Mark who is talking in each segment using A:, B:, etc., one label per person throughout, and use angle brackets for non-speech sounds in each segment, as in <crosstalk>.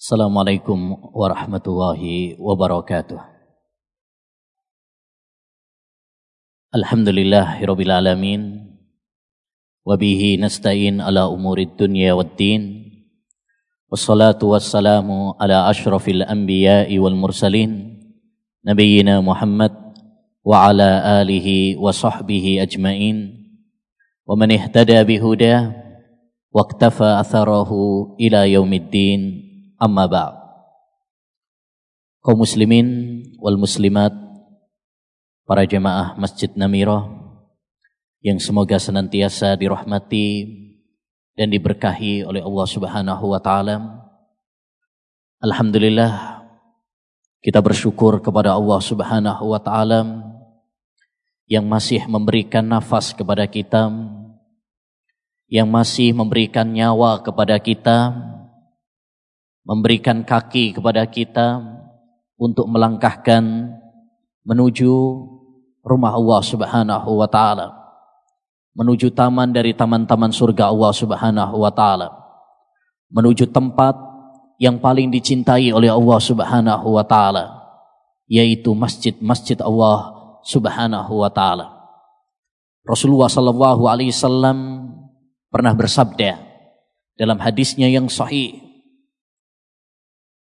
A: Assalamualaikum warahmatullahi wabarakatuh. Alhamdulillahirabbil alamin. Wabihi nasta'in ala umurid dunya waddin. Wassalatu wassalamu ala ashrafil anbiya'i wal mursalin. Nabiyyina Muhammad wa ala alihi wa sahbihi ajmain. Wa man ihtada bihuda wa iktafa atharahu ila yaumiddin. Amma ba'd. Kaum muslimin wal muslimat, para jemaah Masjid Namirah yang semoga senantiasa dirahmati dan diberkahi oleh Allah Subhanahu wa taala. Alhamdulillah kita bersyukur kepada Allah Subhanahu wa taala yang masih memberikan nafas kepada kita, yang masih memberikan nyawa kepada kita, memberikan kaki kepada kita untuk melangkahkan menuju rumah Allah Subhanahu wa taala. Menuju taman dari taman-taman surga Allah Subhanahu wa taala. Menuju tempat yang paling dicintai oleh Allah Subhanahu wa taala, yaitu masjid-masjid Allah Subhanahu wa taala. Rasulullah sallallahu alaihi wasallam pernah bersabda dalam hadisnya yang sahih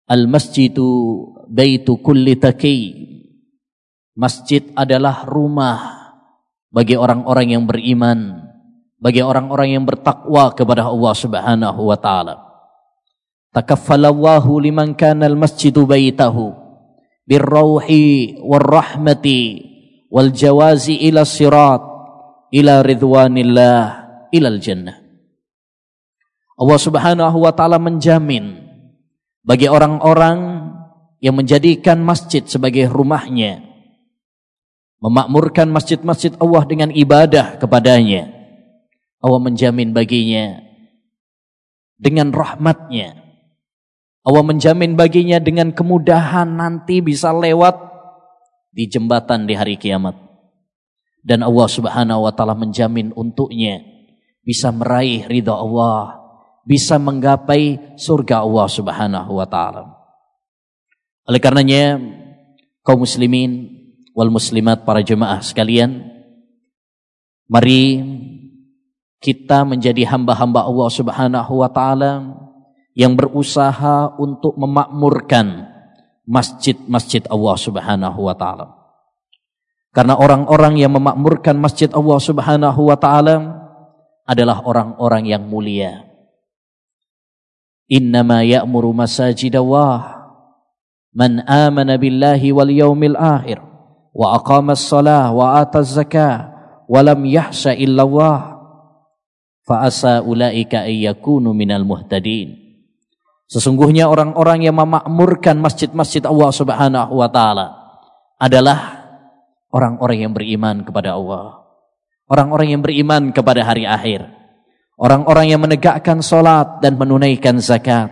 A: Al-masjidu baitu kulli taqi. Masjid adalah rumah bagi orang-orang yang beriman, bagi orang-orang yang bertakwa kepada Allah Subhanahu wa taala. Takaffalallahu liman kana al-masjidu baitahu birrauhi warahmati wal jawazi ila sirat ila ridwanillah ila al-jannah. Allah Subhanahu wa taala menjamin bagi orang-orang yang menjadikan masjid sebagai rumahnya, memakmurkan masjid-masjid Allah dengan ibadah kepadanya, Allah menjamin baginya dengan rahmatnya. Allah menjamin baginya dengan kemudahan nanti bisa lewat di jembatan di hari kiamat. Dan Allah subhanahu wa ta'ala menjamin untuknya bisa meraih ridha Allah bisa menggapai surga Allah Subhanahu wa taala. Oleh karenanya kaum muslimin wal muslimat para jemaah sekalian, mari kita menjadi hamba-hamba Allah Subhanahu wa taala yang berusaha untuk memakmurkan masjid-masjid Allah Subhanahu wa taala. Karena orang-orang yang memakmurkan masjid Allah Subhanahu wa taala adalah orang-orang yang mulia Innama ya'muru masajid Allah man amana billahi wal yawmil akhir wa aqama as-salah wa ata az-zakah wa lam yahsha illa Allah fa asa ulaika minal muhtadin Sesungguhnya orang-orang yang memakmurkan masjid-masjid Allah Subhanahu wa taala adalah orang-orang yang beriman kepada Allah. Orang-orang yang beriman kepada hari akhir. Orang-orang yang menegakkan solat dan menunaikan zakat.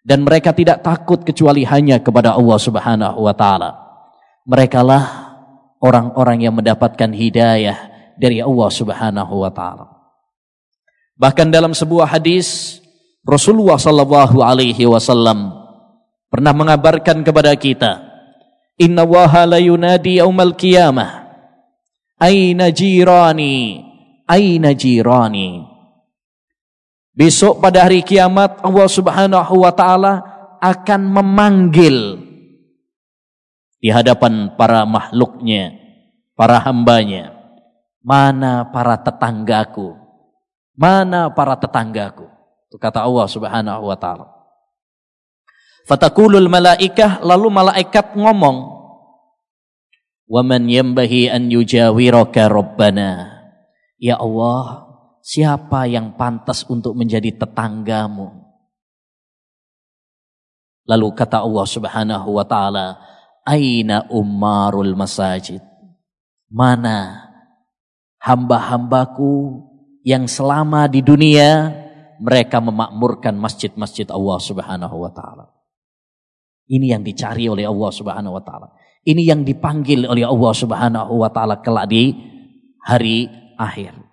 A: Dan mereka tidak takut kecuali hanya kepada Allah subhanahu wa ta'ala. Mereka lah orang-orang yang mendapatkan hidayah dari Allah subhanahu wa ta'ala. Bahkan dalam sebuah hadis, Rasulullah sallallahu alaihi wasallam pernah mengabarkan kepada kita, Inna waha la yunadi yaumal qiyamah. Aina jirani? Aina jirani? Besok pada hari kiamat Allah Subhanahu wa taala akan memanggil di hadapan para makhluknya, para hambanya. Mana para tetanggaku? Mana para tetanggaku? Itu kata Allah Subhanahu wa taala. Fatakulul malaikah lalu malaikat ngomong, "Wa man yambahi an yujawiraka rabbana?" Ya Allah, siapa yang pantas untuk menjadi tetanggamu? Lalu kata Allah Subhanahu wa taala, "Aina ummarul masajid?" Mana hamba-hambaku yang selama di dunia mereka memakmurkan masjid-masjid Allah Subhanahu wa taala. Ini yang dicari oleh Allah Subhanahu wa taala. Ini yang dipanggil oleh Allah Subhanahu wa taala kelak di hari akhir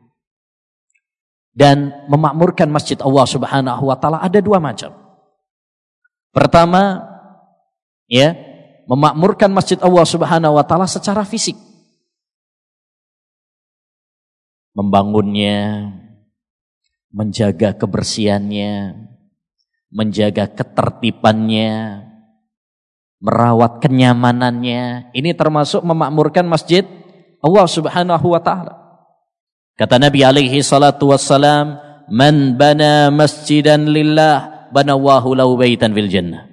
A: dan memakmurkan masjid Allah Subhanahu wa taala ada dua macam. Pertama, ya, memakmurkan masjid Allah Subhanahu wa taala secara fisik. Membangunnya, menjaga kebersihannya, menjaga ketertibannya, merawat kenyamanannya. Ini termasuk memakmurkan masjid Allah Subhanahu wa taala. Kata Nabi alaihi salatu wassalam, "Man bana masjidan lillah, banawahu lahu baitan fil jannah."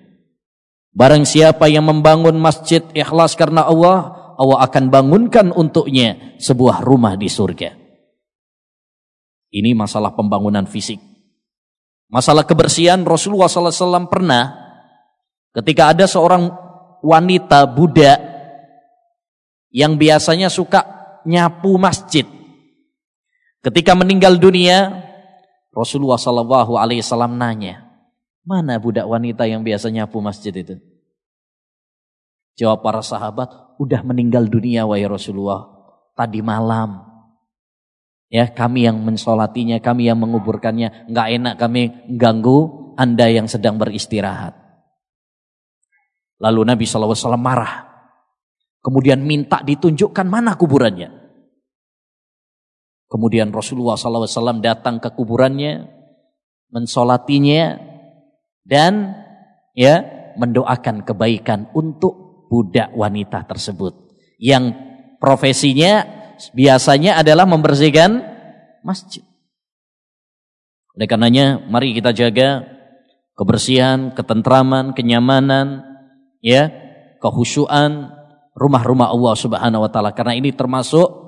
A: Barang siapa yang membangun masjid ikhlas karena Allah, Allah akan bangunkan untuknya sebuah rumah di surga. Ini masalah pembangunan fisik. Masalah kebersihan Rasulullah SAW pernah ketika ada seorang wanita Buddha yang biasanya suka nyapu masjid. Ketika meninggal dunia, Rasulullah Shallallahu Alaihi Wasallam nanya, mana budak wanita yang biasa nyapu masjid itu? Jawab para sahabat, udah meninggal dunia wahai Rasulullah tadi malam. Ya, kami yang mensolatinya, kami yang menguburkannya, nggak enak kami ganggu Anda yang sedang beristirahat. Lalu Nabi SAW marah. Kemudian minta ditunjukkan mana kuburannya. Kemudian Rasulullah SAW datang ke kuburannya, mensolatinya, dan ya mendoakan kebaikan untuk budak wanita tersebut. Yang profesinya biasanya adalah membersihkan masjid. Oleh karenanya mari kita jaga kebersihan, ketentraman, kenyamanan, ya, kehusuan rumah-rumah Allah Subhanahu wa taala karena ini termasuk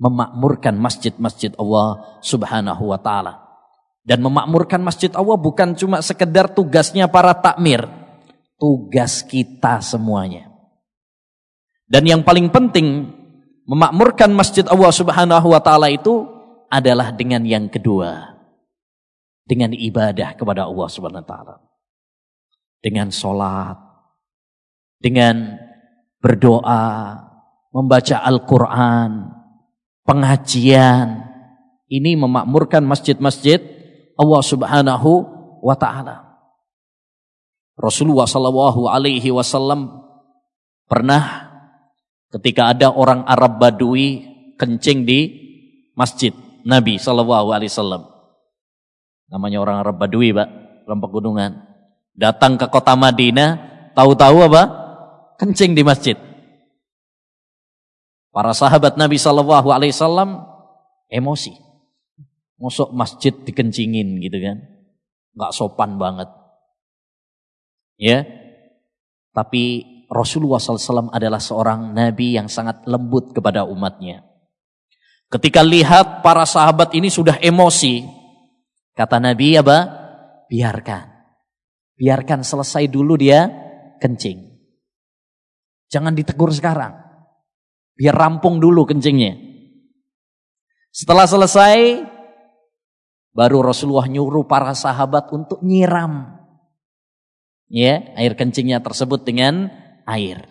A: memakmurkan masjid-masjid Allah Subhanahu wa taala. Dan memakmurkan masjid Allah bukan cuma sekedar tugasnya para takmir, tugas kita semuanya. Dan yang paling penting memakmurkan masjid Allah Subhanahu wa taala itu adalah dengan yang kedua. Dengan ibadah kepada Allah Subhanahu wa taala. Dengan salat, dengan berdoa, membaca Al-Qur'an, pengajian. Ini memakmurkan masjid-masjid Allah Subhanahu wa taala. Rasulullah sallallahu alaihi wasallam pernah Ketika ada orang Arab Badui kencing di masjid Nabi Shallallahu Alaihi Wasallam. Namanya orang Arab Badui, pak, orang pegunungan. Datang ke kota Madinah, tahu-tahu apa? Kencing di masjid. Para sahabat Nabi Shallallahu Alaihi Wasallam emosi. Masuk masjid dikencingin gitu kan. Gak sopan banget. Ya. Tapi Rasulullah SAW adalah seorang nabi yang sangat lembut kepada umatnya. Ketika lihat para sahabat ini sudah emosi, kata Nabi apa? Biarkan. Biarkan selesai dulu dia kencing. Jangan ditegur sekarang. Biar rampung dulu kencingnya. Setelah selesai, baru Rasulullah nyuruh para sahabat untuk nyiram. Ya, air kencingnya tersebut dengan air.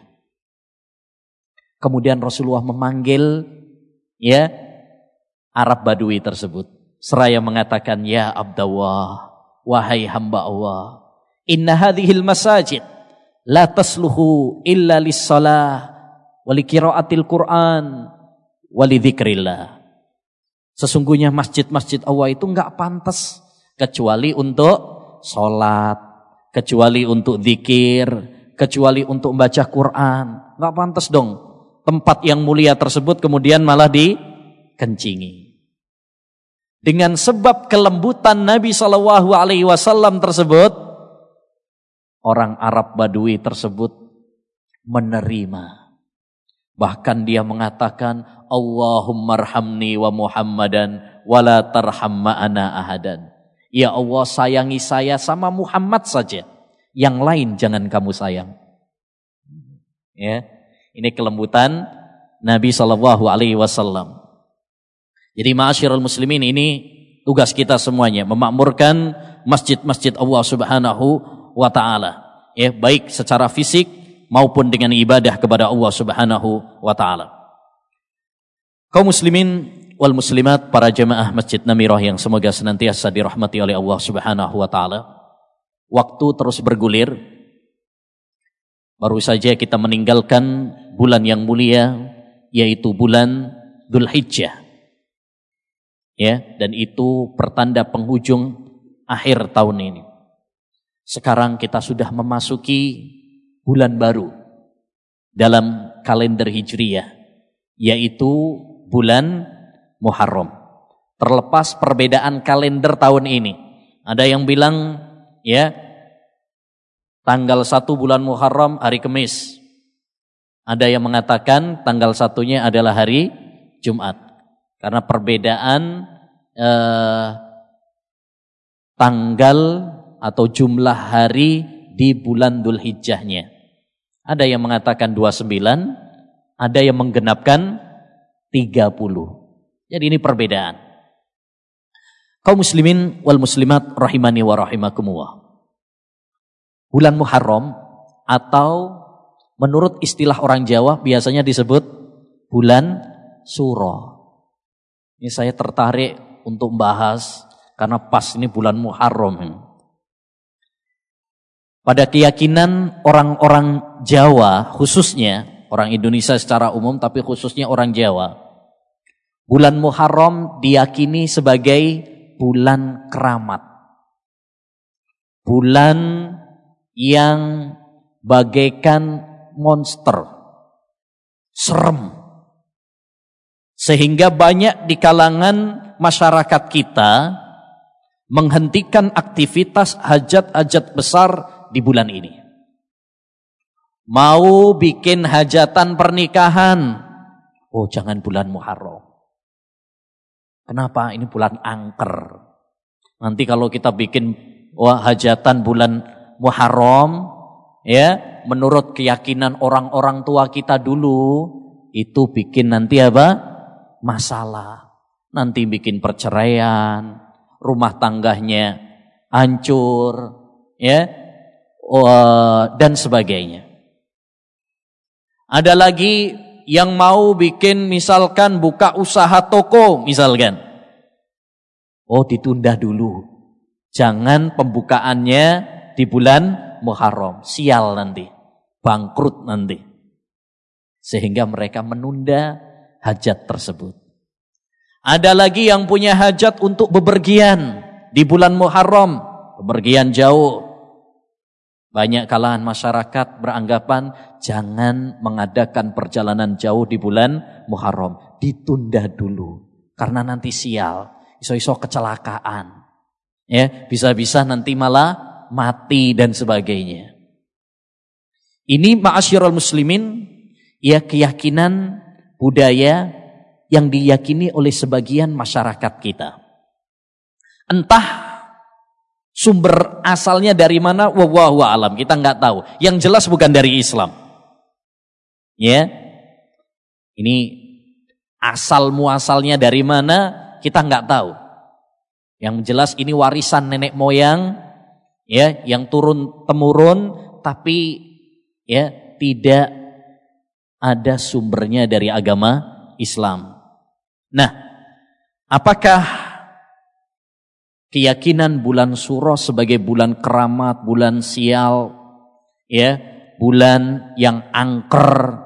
A: Kemudian Rasulullah memanggil ya Arab Badui tersebut. Seraya mengatakan, Ya Abdullah, wahai hamba Allah. Inna hadhil masajid la tasluhu illa lissalah wali kiraatil Qur'an wali dzikrillah. Sesungguhnya masjid-masjid Allah itu enggak pantas kecuali untuk sholat, kecuali untuk zikir, kecuali untuk membaca Quran. Nggak pantas dong tempat yang mulia tersebut kemudian malah dikencingi. Dengan sebab kelembutan Nabi Shallallahu Alaihi Wasallam tersebut, orang Arab Badui tersebut menerima. Bahkan dia mengatakan, Allahumma arhamni wa Muhammadan wala ahadan. Ya Allah sayangi saya sama Muhammad saja. Yang lain jangan kamu sayang. Ya, ini kelembutan Nabi Wasallam. Jadi maashirul muslimin ini tugas kita semuanya memakmurkan masjid-masjid Allah Subhanahu wa taala. Ya, baik secara fisik maupun dengan ibadah kepada Allah Subhanahu wa taala. Kaum muslimin wal muslimat para jemaah Masjid Namirah yang semoga senantiasa dirahmati oleh Allah Subhanahu wa taala. waktu terus bergulir. Baru saja kita meninggalkan bulan yang mulia, yaitu bulan Dhul Hijjah. Ya, dan itu pertanda penghujung akhir tahun ini. Sekarang kita sudah memasuki bulan baru dalam kalender Hijriyah, yaitu bulan Muharram. Terlepas perbedaan kalender tahun ini. Ada yang bilang ya tanggal satu bulan Muharram hari Kamis. Ada yang mengatakan tanggal satunya adalah hari Jumat. Karena perbedaan eh, tanggal atau jumlah hari di bulan Dhul Hijjahnya. Ada yang mengatakan 29, ada yang menggenapkan 30. Jadi ini perbedaan. Kaum muslimin wal muslimat rahimani wa rahimakumullah. Bulan Muharram atau menurut istilah orang Jawa biasanya disebut bulan Suro. Ini saya tertarik untuk membahas karena pas ini bulan Muharram. Pada keyakinan orang-orang Jawa khususnya, orang Indonesia secara umum tapi khususnya orang Jawa, bulan Muharram diyakini sebagai bulan keramat. Bulan yang bagaikan monster. Serem. Sehingga banyak di kalangan masyarakat kita menghentikan aktivitas hajat-hajat besar di bulan ini. Mau bikin hajatan pernikahan, oh jangan bulan Muharram. Kenapa? Ini bulan angker. Nanti kalau kita bikin wah hajatan bulan Muharram, ya, menurut keyakinan orang-orang tua kita dulu, itu bikin nanti apa? Masalah. Nanti bikin perceraian, rumah tangganya hancur, ya, dan sebagainya. Ada lagi yang mau bikin misalkan buka usaha toko misalkan. Oh ditunda dulu. Jangan pembukaannya di bulan Muharram. Sial nanti. Bangkrut nanti. Sehingga mereka menunda hajat tersebut. Ada lagi yang punya hajat untuk bepergian di bulan Muharram. Bepergian jauh. Banyak kalangan masyarakat beranggapan jangan mengadakan perjalanan jauh di bulan Muharram. Ditunda dulu. Karena nanti sial. Iso-iso kecelakaan. Ya, bisa-bisa nanti malah mati dan sebagainya. Ini ma'asyiral muslimin ya keyakinan budaya yang diyakini oleh sebagian masyarakat kita. Entah Sumber asalnya dari mana? Wallahu alam. Kita nggak tahu. Yang jelas bukan dari Islam. Ya. Ini asal muasalnya dari mana? Kita nggak tahu. Yang jelas ini warisan nenek moyang ya yang turun temurun tapi ya tidak ada sumbernya dari agama Islam. Nah, apakah keyakinan bulan Suro sebagai bulan keramat, bulan sial, ya, bulan yang angker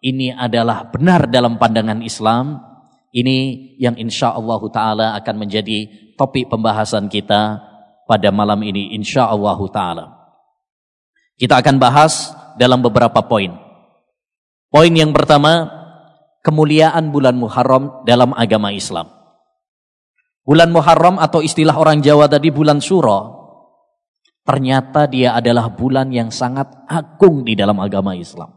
A: ini adalah benar dalam pandangan Islam. Ini yang insya Allah Taala akan menjadi topik pembahasan kita pada malam ini, insya Allah Taala. Kita akan bahas dalam beberapa poin. Poin yang pertama, kemuliaan bulan Muharram dalam agama Islam. Bulan Muharram atau istilah orang Jawa tadi bulan Suro. Ternyata dia adalah bulan yang sangat agung di dalam agama Islam.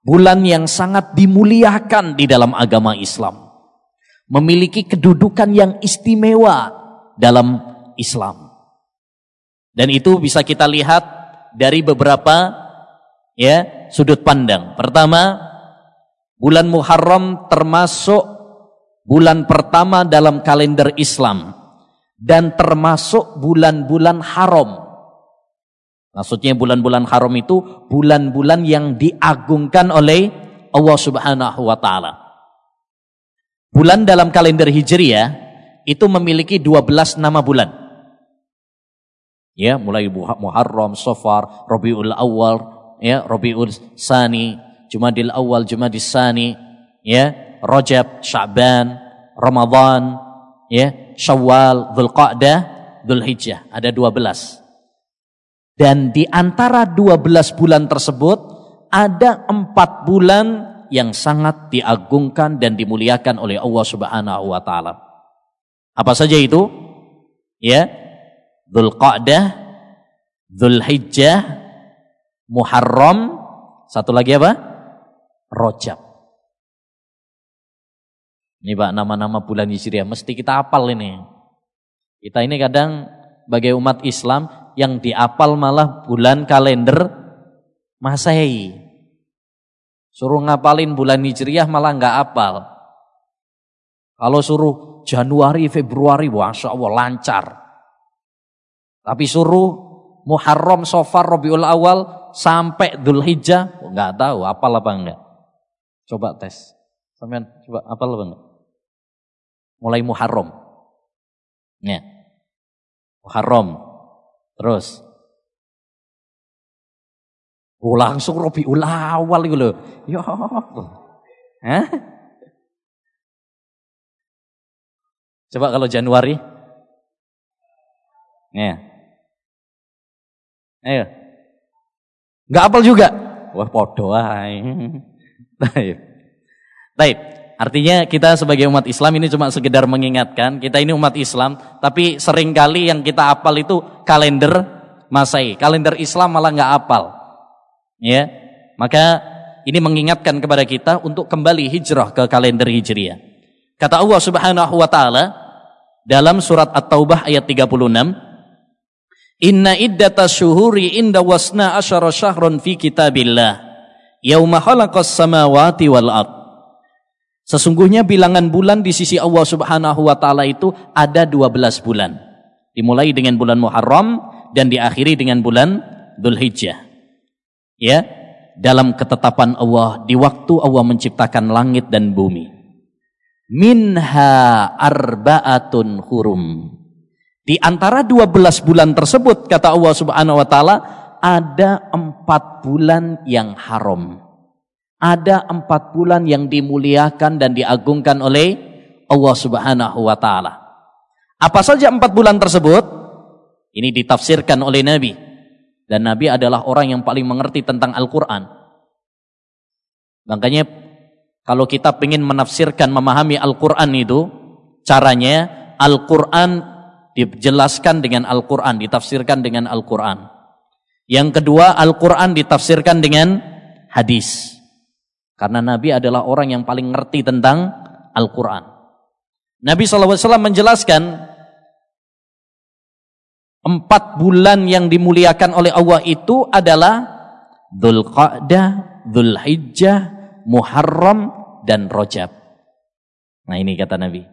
A: Bulan yang sangat dimuliakan di dalam agama Islam. Memiliki kedudukan yang istimewa dalam Islam. Dan itu bisa kita lihat dari beberapa ya sudut pandang. Pertama, bulan Muharram termasuk bulan pertama dalam kalender Islam dan termasuk bulan-bulan haram. Maksudnya bulan-bulan haram itu bulan-bulan yang diagungkan oleh Allah Subhanahu wa taala. Bulan dalam kalender Hijriah itu memiliki 12 nama bulan. Ya, mulai Muharram, Safar, Rabiul Awal, ya, Rabiul Sani, Jumadil Awal, Jumadil Sani, ya, Rajab, Sya'ban, Ramadan, ya, Syawal, Dzulqa'dah, Dzulhijjah. Ada 12. Dan di antara 12 bulan tersebut ada empat bulan yang sangat diagungkan dan dimuliakan oleh Allah Subhanahu wa taala. Apa saja itu? Ya, Dzulqa'dah, Dzulhijjah, Muharram, satu lagi apa? Rojab. Ini Pak nama-nama bulan Hijriah mesti kita apal ini. Kita ini kadang sebagai umat Islam yang diapal malah bulan kalender Masehi. Suruh ngapalin bulan Hijriah malah nggak apal. Kalau suruh Januari, Februari, Masya Allah lancar. Tapi suruh Muharram, Sofar, Rabiul Awal sampai Dhul Hijjah, nggak tahu apal apa enggak. Coba tes. Sampean coba apal apa enggak? Mulai Muharram. Ya. Muharram. Terus. Oh, langsung Rabiul Awal itu loh. Ya. Hah? Coba kalau Januari. Ya. Ayo. Enggak apal juga. Wah, podo ae. <laughs> Baik. Baik. Artinya kita sebagai umat Islam ini cuma sekedar mengingatkan, kita ini umat Islam, tapi sering kali yang kita apal itu kalender Masehi. Kalender Islam malah nggak apal. Ya. Maka ini mengingatkan kepada kita untuk kembali hijrah ke kalender Hijriah. Kata Allah Subhanahu wa taala dalam surat At-Taubah ayat 36, Inna iddata syuhuri inda wasna asyara syahrun fi kitabillah. Yauma khalaqas samawati wal ard. Sesungguhnya bilangan bulan di sisi Allah Subhanahu wa taala itu ada 12 bulan. Dimulai dengan bulan Muharram dan diakhiri dengan bulan Dzulhijjah. Ya, dalam ketetapan Allah di waktu Allah menciptakan langit dan bumi. Minha arba'atun hurum. Di antara 12 bulan tersebut kata Allah Subhanahu wa taala ada empat bulan yang haram. Ada empat bulan yang dimuliakan dan diagungkan oleh Allah Subhanahu wa taala. Apa saja empat bulan tersebut? Ini ditafsirkan oleh Nabi. Dan Nabi adalah orang yang paling mengerti tentang Al-Quran. Makanya kalau kita ingin menafsirkan, memahami Al-Quran itu, caranya Al-Quran dijelaskan dengan Al-Quran, ditafsirkan dengan Al-Quran. Yang kedua, Al-Quran ditafsirkan dengan hadis. Karena Nabi adalah orang yang paling ngerti tentang Al-Quran. Nabi SAW menjelaskan empat bulan yang dimuliakan oleh Allah itu adalah Dhul Qa'dah, Dhul Hijjah, Muharram, dan Rojab. Nah ini kata Nabi.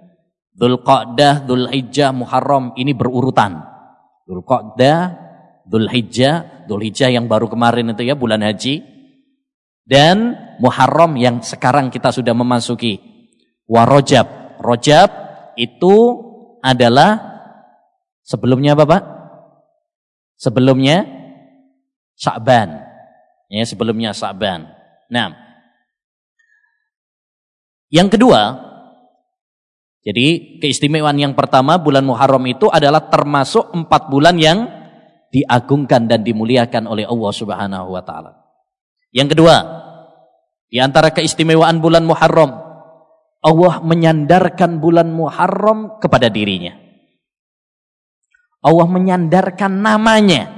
A: Dzulqa'dah, Dzulhijjah, Muharram ini berurutan. Dzulqa'dah, Dzulhijjah, Dzulhijjah yang baru kemarin itu ya bulan haji dan Muharram yang sekarang kita sudah memasuki. Warojab. Rojab itu adalah sebelumnya apa Pak? Sebelumnya Sa'ban. Ya, sebelumnya Sa'ban. Nah, yang kedua, jadi keistimewaan yang pertama bulan Muharram itu adalah termasuk empat bulan yang diagungkan dan dimuliakan oleh Allah Subhanahu wa taala. Yang kedua, di antara keistimewaan bulan Muharram, Allah menyandarkan bulan Muharram kepada dirinya. Allah menyandarkan namanya,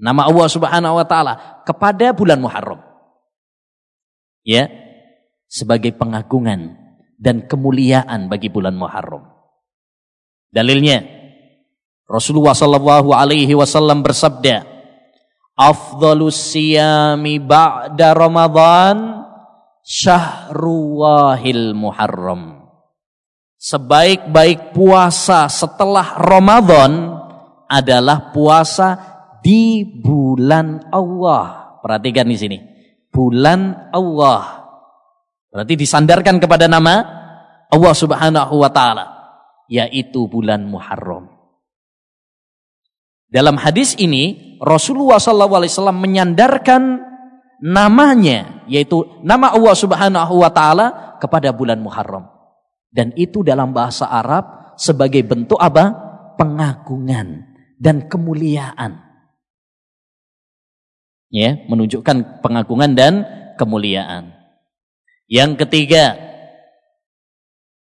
A: nama Allah Subhanahu wa taala kepada bulan Muharram. Ya, sebagai pengagungan dan kemuliaan bagi bulan Muharram. Dalilnya Rasulullah sallallahu alaihi wasallam bersabda, "Afdhalus siyami ba'da Ramadan syahruwahil Muharram." Sebaik-baik puasa setelah Ramadan adalah puasa di bulan Allah. Perhatikan di sini. Bulan Allah Berarti disandarkan kepada nama Allah Subhanahu wa taala yaitu bulan Muharram. Dalam hadis ini Rasulullah SAW menyandarkan namanya yaitu nama Allah Subhanahu wa taala kepada bulan Muharram. Dan itu dalam bahasa Arab sebagai bentuk apa? pengagungan dan kemuliaan. Ya, menunjukkan pengagungan dan kemuliaan. Yang ketiga,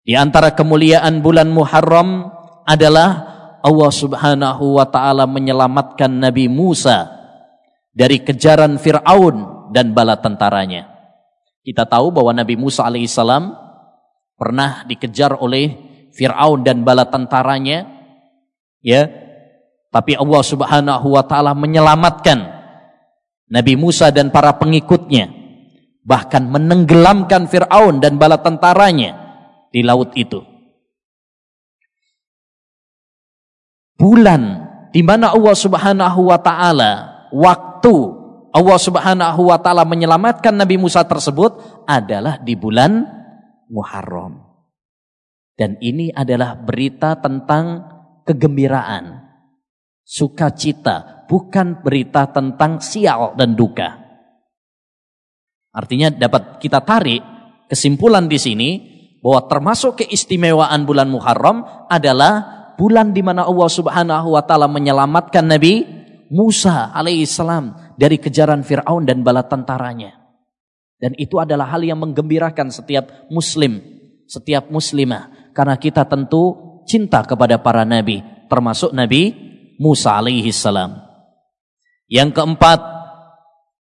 A: di antara kemuliaan bulan Muharram adalah Allah Subhanahu wa taala menyelamatkan Nabi Musa dari kejaran Firaun dan bala tentaranya. Kita tahu bahwa Nabi Musa alaihissalam pernah dikejar oleh Firaun dan bala tentaranya, ya. Tapi Allah Subhanahu wa taala menyelamatkan Nabi Musa dan para pengikutnya, bahkan menenggelamkan Firaun dan bala tentaranya di laut itu. Bulan di mana Allah Subhanahu wa taala waktu Allah Subhanahu wa taala menyelamatkan Nabi Musa tersebut adalah di bulan Muharram. Dan ini adalah berita tentang kegembiraan, sukacita, bukan berita tentang sial dan duka. Artinya dapat kita tarik kesimpulan di sini bahwa termasuk keistimewaan bulan Muharram adalah bulan di mana Allah Subhanahu wa taala menyelamatkan Nabi Musa alaihissalam dari kejaran Firaun dan bala tentaranya. Dan itu adalah hal yang menggembirakan setiap muslim, setiap muslimah karena kita tentu cinta kepada para nabi, termasuk Nabi Musa alaihissalam. Yang keempat,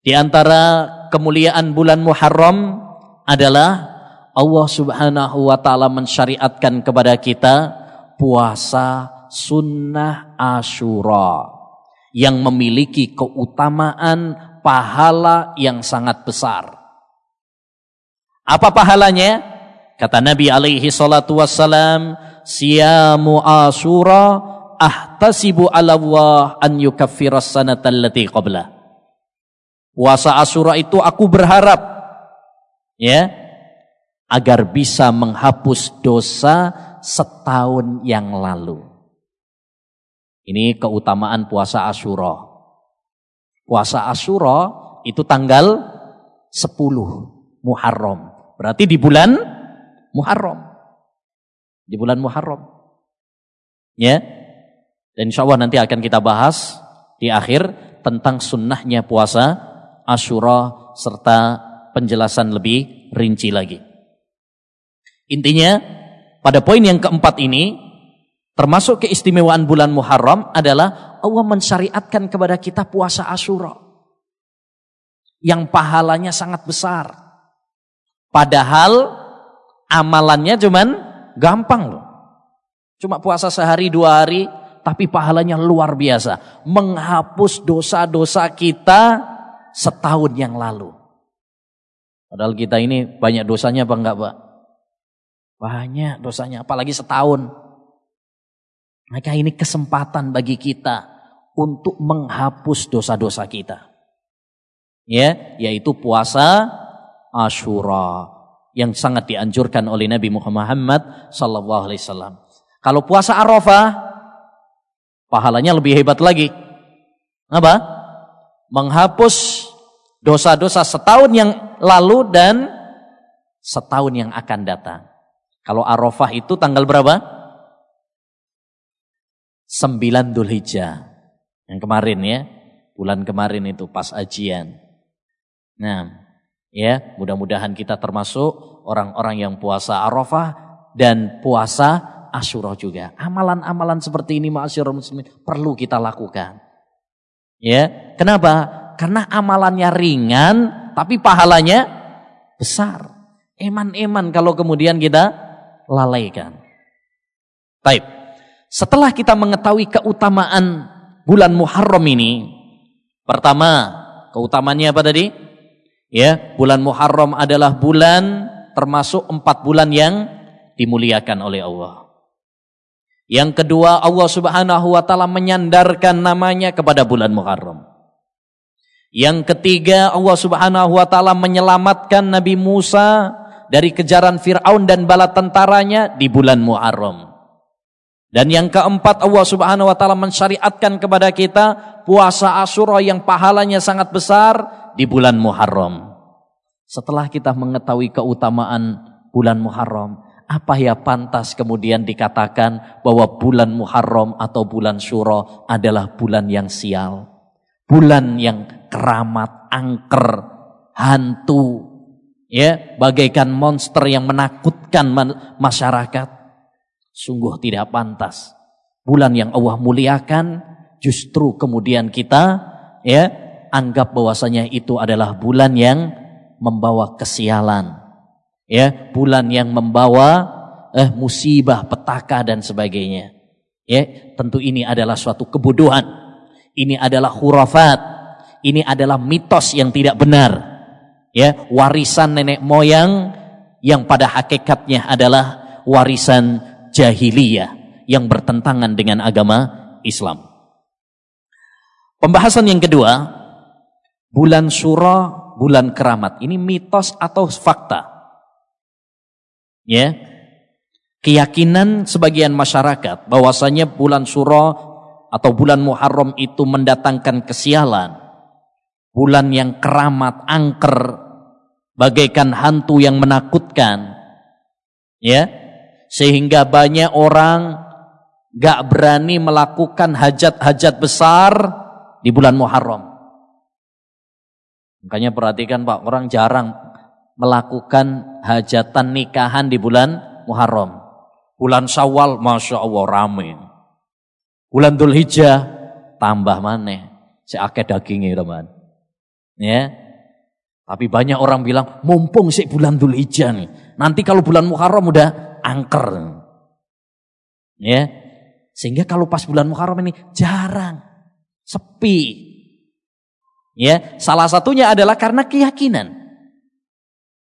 A: di antara kemuliaan bulan Muharram adalah Allah Subhanahu wa taala mensyariatkan kepada kita puasa sunnah Ashura yang memiliki keutamaan pahala yang sangat besar. Apa pahalanya? Kata Nabi alaihi salatu wassalam, siyamu Ashura ahtasibu ala Allah an yukaffiras sanata allati qabla. Puasa Ashura itu aku berharap ya agar bisa menghapus dosa setahun yang lalu. Ini keutamaan puasa Asyura. Puasa Asyura itu tanggal 10 Muharram. Berarti di bulan Muharram. Di bulan Muharram. Ya. Dan insya Allah nanti akan kita bahas di akhir tentang sunnahnya puasa Asyura serta penjelasan lebih rinci lagi. Intinya pada poin yang keempat ini, termasuk keistimewaan bulan Muharram adalah Allah mensyariatkan kepada kita puasa Asyura. Yang pahalanya sangat besar. Padahal amalannya cuman gampang loh. Cuma puasa sehari dua hari, tapi pahalanya luar biasa. Menghapus dosa-dosa kita setahun yang lalu. Padahal kita ini banyak dosanya apa enggak Pak? Banyak dosanya, apalagi setahun. Maka ini kesempatan bagi kita untuk menghapus dosa-dosa kita. Ya, yaitu puasa Ashura yang sangat dianjurkan oleh Nabi Muhammad sallallahu alaihi wasallam. Kalau puasa Arafah pahalanya lebih hebat lagi. Apa? Menghapus dosa-dosa setahun yang lalu dan setahun yang akan datang. Kalau Arafah itu tanggal berapa? 9 Hijjah. Yang kemarin ya, bulan kemarin itu pas ajian. Nah, ya, mudah-mudahan kita termasuk orang-orang yang puasa Arafah dan puasa Asyura juga. Amalan-amalan seperti ini ma'asyiral muslimin perlu kita lakukan. Ya, kenapa? Karena amalannya ringan tapi pahalanya besar. Eman-eman kalau kemudian kita lalaikan. Baik. Setelah kita mengetahui keutamaan bulan Muharram ini, pertama, keutamaannya apa tadi? Ya, bulan Muharram adalah bulan termasuk empat bulan yang dimuliakan oleh Allah. Yang kedua, Allah Subhanahu wa taala menyandarkan namanya kepada bulan Muharram. Yang ketiga, Allah Subhanahu wa taala menyelamatkan Nabi Musa dari kejaran Fir'aun dan bala tentaranya di bulan Muharram. Dan yang keempat Allah Subhanahu wa taala mensyariatkan kepada kita puasa Asyura yang pahalanya sangat besar di bulan Muharram. Setelah kita mengetahui keutamaan bulan Muharram, apa ya pantas kemudian dikatakan bahwa bulan Muharram atau bulan Syuro adalah bulan yang sial. Bulan yang keramat, angker, hantu, ya, bagaikan monster yang menakutkan masyarakat. Sungguh tidak pantas. Bulan yang Allah muliakan justru kemudian kita ya anggap bahwasanya itu adalah bulan yang membawa kesialan. Ya bulan yang membawa eh musibah petaka dan sebagainya. Ya tentu ini adalah suatu kebodohan. Ini adalah hurafat ini adalah mitos yang tidak benar ya warisan nenek moyang yang pada hakikatnya adalah warisan jahiliyah yang bertentangan dengan agama Islam pembahasan yang kedua bulan surah bulan keramat ini mitos atau fakta Ya. Keyakinan sebagian masyarakat bahwasanya bulan Suro atau bulan Muharram itu mendatangkan kesialan. Bulan yang keramat, angker, bagaikan hantu yang menakutkan. Ya. Sehingga banyak orang gak berani melakukan hajat-hajat besar di bulan Muharram. Makanya perhatikan Pak, orang jarang melakukan hajatan nikahan di bulan Muharram. Bulan Syawal, Masya Allah rame. Bulan Hijjah, tambah mana? Si akeh dagingnya teman. Ya. Tapi banyak orang bilang, mumpung si bulan Dhul nih. Nanti kalau bulan Muharram udah angker. Ya. Sehingga kalau pas bulan Muharram ini jarang. Sepi. Ya, salah satunya adalah karena keyakinan.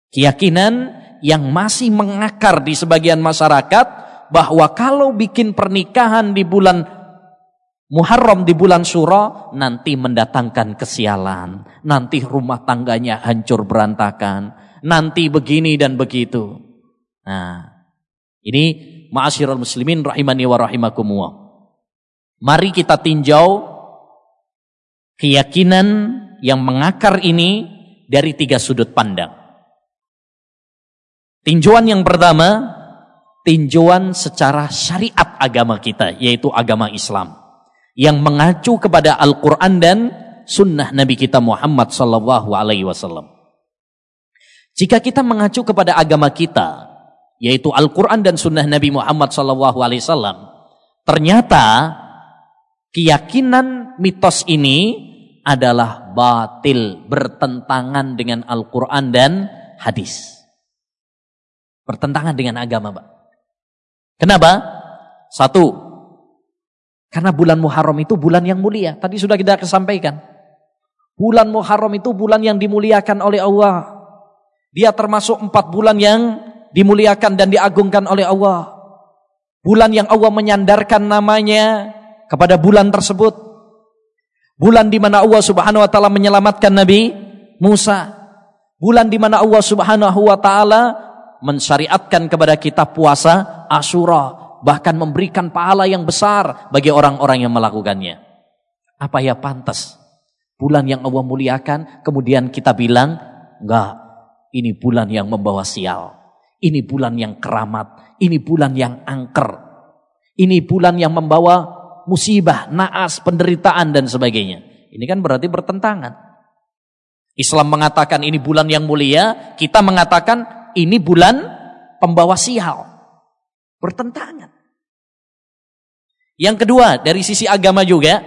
A: Keyakinan yang masih mengakar di sebagian masyarakat bahwa kalau bikin pernikahan di bulan Muharram di bulan Suro nanti mendatangkan kesialan, nanti rumah tangganya hancur berantakan, nanti begini dan begitu. Nah, ini ma'asyiral muslimin rahimani wa rahimakumullah. Mari kita tinjau keyakinan yang mengakar ini dari tiga sudut pandang. Tinjauan yang pertama, tinjauan secara syariat agama kita, yaitu agama Islam. Yang mengacu kepada Al-Quran dan sunnah Nabi kita Muhammad Sallallahu Alaihi Wasallam. Jika kita mengacu kepada agama kita, yaitu Al-Quran dan sunnah Nabi Muhammad Sallallahu Alaihi Wasallam, ternyata keyakinan mitos ini adalah batil, bertentangan dengan Al-Quran dan hadis. Bertentangan dengan agama, Pak. Kenapa? Satu, karena bulan Muharram itu bulan yang mulia. Tadi sudah kita sampaikan. Bulan Muharram itu bulan yang dimuliakan oleh Allah. Dia termasuk empat bulan yang dimuliakan dan diagungkan oleh Allah. Bulan yang Allah menyandarkan namanya kepada bulan tersebut. Bulan di mana Allah Subhanahu wa taala menyelamatkan Nabi Musa. Bulan di mana Allah Subhanahu wa taala mensyariatkan kepada kita puasa Asyura, bahkan memberikan pahala yang besar bagi orang-orang yang melakukannya. Apa ya pantas? Bulan yang Allah muliakan, kemudian kita bilang, enggak, ini bulan yang membawa sial. Ini bulan yang keramat, ini bulan yang angker. Ini bulan yang membawa musibah, naas, penderitaan dan sebagainya. Ini kan berarti bertentangan. Islam mengatakan ini bulan yang mulia, kita mengatakan ini bulan pembawa sial. Bertentangan. Yang kedua, dari sisi agama juga,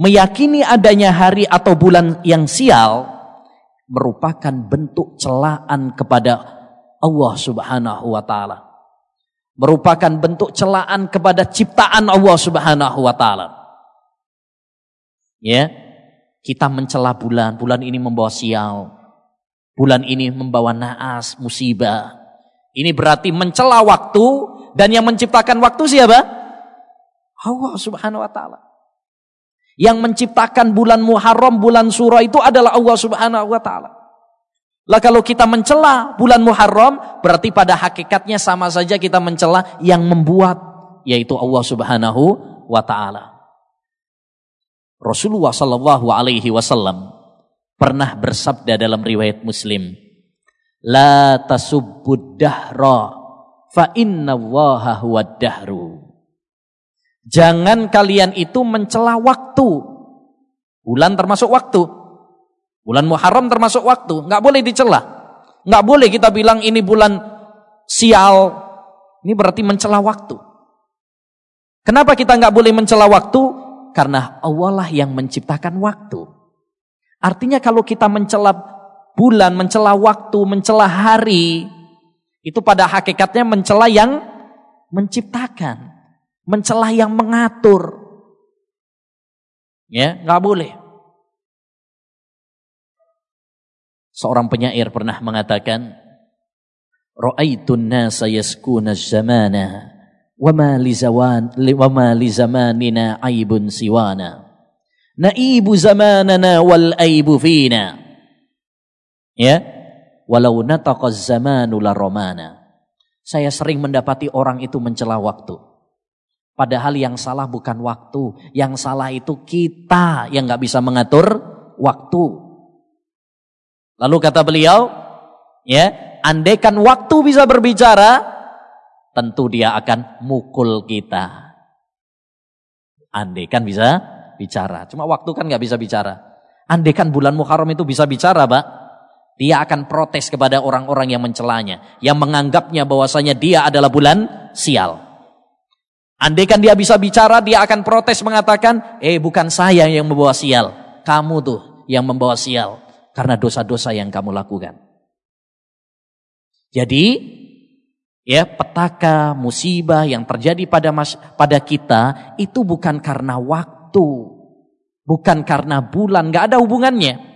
A: meyakini adanya hari atau bulan yang sial merupakan bentuk celaan kepada Allah Subhanahu wa taala. Merupakan bentuk celaan kepada ciptaan Allah Subhanahu wa taala. Ya. Kita mencela bulan, bulan ini membawa sial. Bulan ini membawa naas, musibah. Ini berarti mencela waktu dan yang menciptakan waktu siapa? Allah Subhanahu wa taala. Yang menciptakan bulan Muharram, bulan Surah itu adalah Allah Subhanahu wa taala. Lah kalau kita mencela bulan Muharram, berarti pada hakikatnya sama saja kita mencela yang membuat yaitu Allah Subhanahu wa taala. Rasulullah sallallahu alaihi wasallam pernah bersabda dalam riwayat Muslim, "La tasubbud dahra fa inna Allaha huwad dahru." Jangan kalian itu mencela waktu. Bulan termasuk waktu. Bulan Muharram termasuk waktu, nggak boleh dicela. Nggak boleh kita bilang ini bulan sial. Ini berarti mencela waktu. Kenapa kita nggak boleh mencela waktu? Karena Allah lah yang menciptakan waktu. Artinya kalau kita mencela bulan, mencela waktu, mencela hari, itu pada hakikatnya mencela yang menciptakan, mencela yang mengatur. Ya, nggak boleh. Seorang penyair pernah mengatakan, Ra'aitun nasa yaskuna zamana wa ma li zawan wa ma li zamanina aibun siwana. Naibu zamanana wal aibu fina. Ya, walau nataqa zamanu romana. Saya sering mendapati orang itu mencela waktu. Padahal yang salah bukan waktu, yang salah itu kita yang nggak bisa mengatur waktu. Lalu kata beliau, ya, andaikan waktu bisa berbicara, tentu dia akan mukul kita. Andaikan bisa bicara. Cuma waktu kan nggak bisa bicara. Andaikan bulan Muharram itu bisa bicara, Pak. Dia akan protes kepada orang-orang yang mencelanya. Yang menganggapnya bahwasanya dia adalah bulan sial. Andaikan dia bisa bicara, dia akan protes mengatakan, eh bukan saya yang membawa sial. Kamu tuh yang membawa sial karena dosa-dosa yang kamu lakukan. Jadi ya petaka musibah yang terjadi pada mas, pada kita itu bukan karena waktu, bukan karena bulan, nggak ada hubungannya.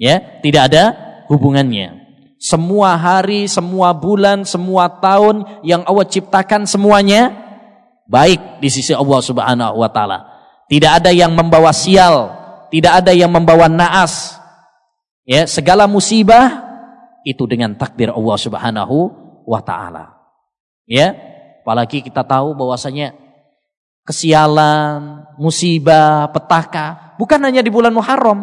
A: Ya, tidak ada hubungannya. Semua hari, semua bulan, semua tahun yang Allah ciptakan semuanya baik di sisi Allah Subhanahu wa taala. Tidak ada yang membawa sial, tidak ada yang membawa naas, Ya, segala musibah itu dengan takdir Allah Subhanahu wa taala. Ya, apalagi kita tahu bahwasanya kesialan, musibah, petaka bukan hanya di bulan Muharram.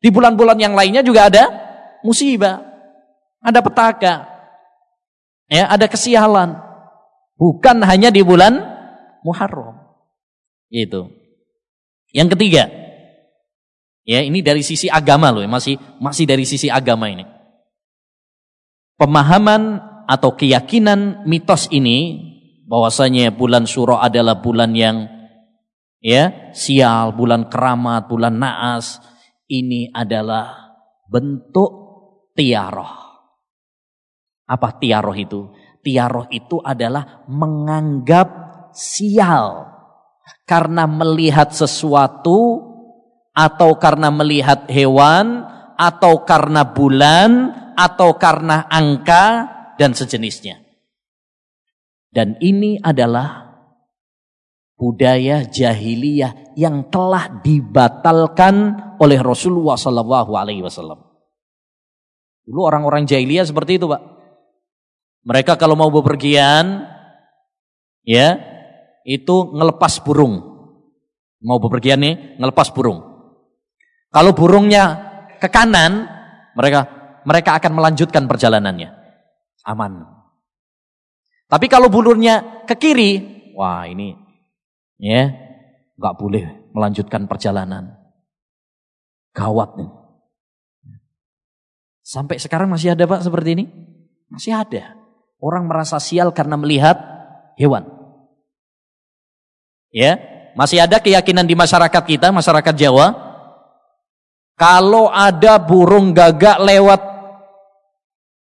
A: Di bulan-bulan yang lainnya juga ada musibah, ada petaka. Ya, ada kesialan. Bukan hanya di bulan Muharram. Itu. Yang ketiga, Ya, ini dari sisi agama loh, masih masih dari sisi agama ini. Pemahaman atau keyakinan mitos ini bahwasanya bulan Syuro adalah bulan yang ya, sial, bulan keramat, bulan naas, ini adalah bentuk tiaroh. Apa tiaroh itu? Tiaroh itu adalah menganggap sial karena melihat sesuatu atau karena melihat hewan, atau karena bulan, atau karena angka, dan sejenisnya. Dan ini adalah budaya jahiliyah yang telah dibatalkan oleh Rasulullah Sallallahu Alaihi Wasallam. Dulu orang-orang jahiliyah seperti itu, pak. Mereka kalau mau bepergian, ya, itu ngelepas burung. Mau bepergian nih, ngelepas burung. Kalau burungnya ke kanan, mereka mereka akan melanjutkan perjalanannya. Aman. Tapi kalau burungnya ke kiri, wah ini ya nggak boleh melanjutkan perjalanan. Gawat nih. Sampai sekarang masih ada Pak seperti ini? Masih ada. Orang merasa sial karena melihat hewan. Ya, masih ada keyakinan di masyarakat kita, masyarakat Jawa, kalau ada burung gagak lewat,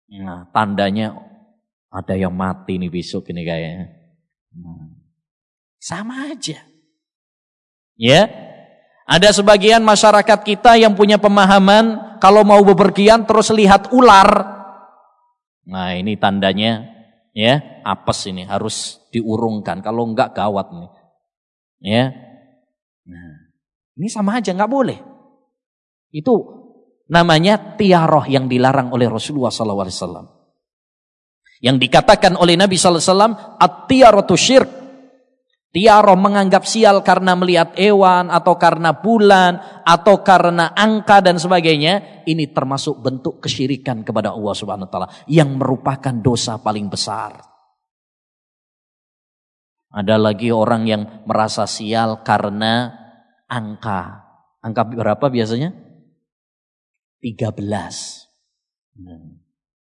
A: nah tandanya ada yang mati nih besok ini kayaknya. Nah, sama aja. Ya, ada sebagian masyarakat kita yang punya pemahaman kalau mau bepergian terus lihat ular. Nah ini tandanya ya apes ini harus diurungkan kalau enggak gawat nih. Ya. Nah, ini sama aja nggak boleh. Itu namanya tiaroh yang dilarang oleh Rasulullah SAW. Yang dikatakan oleh Nabi sallallahu alaihi wasallam at-tiyaratu syirk. Tiaro menganggap sial karena melihat hewan atau karena bulan atau karena angka dan sebagainya, ini termasuk bentuk kesyirikan kepada Allah Subhanahu wa taala yang merupakan dosa paling besar. Ada lagi orang yang merasa sial karena angka. Angka berapa biasanya? 13. Nah,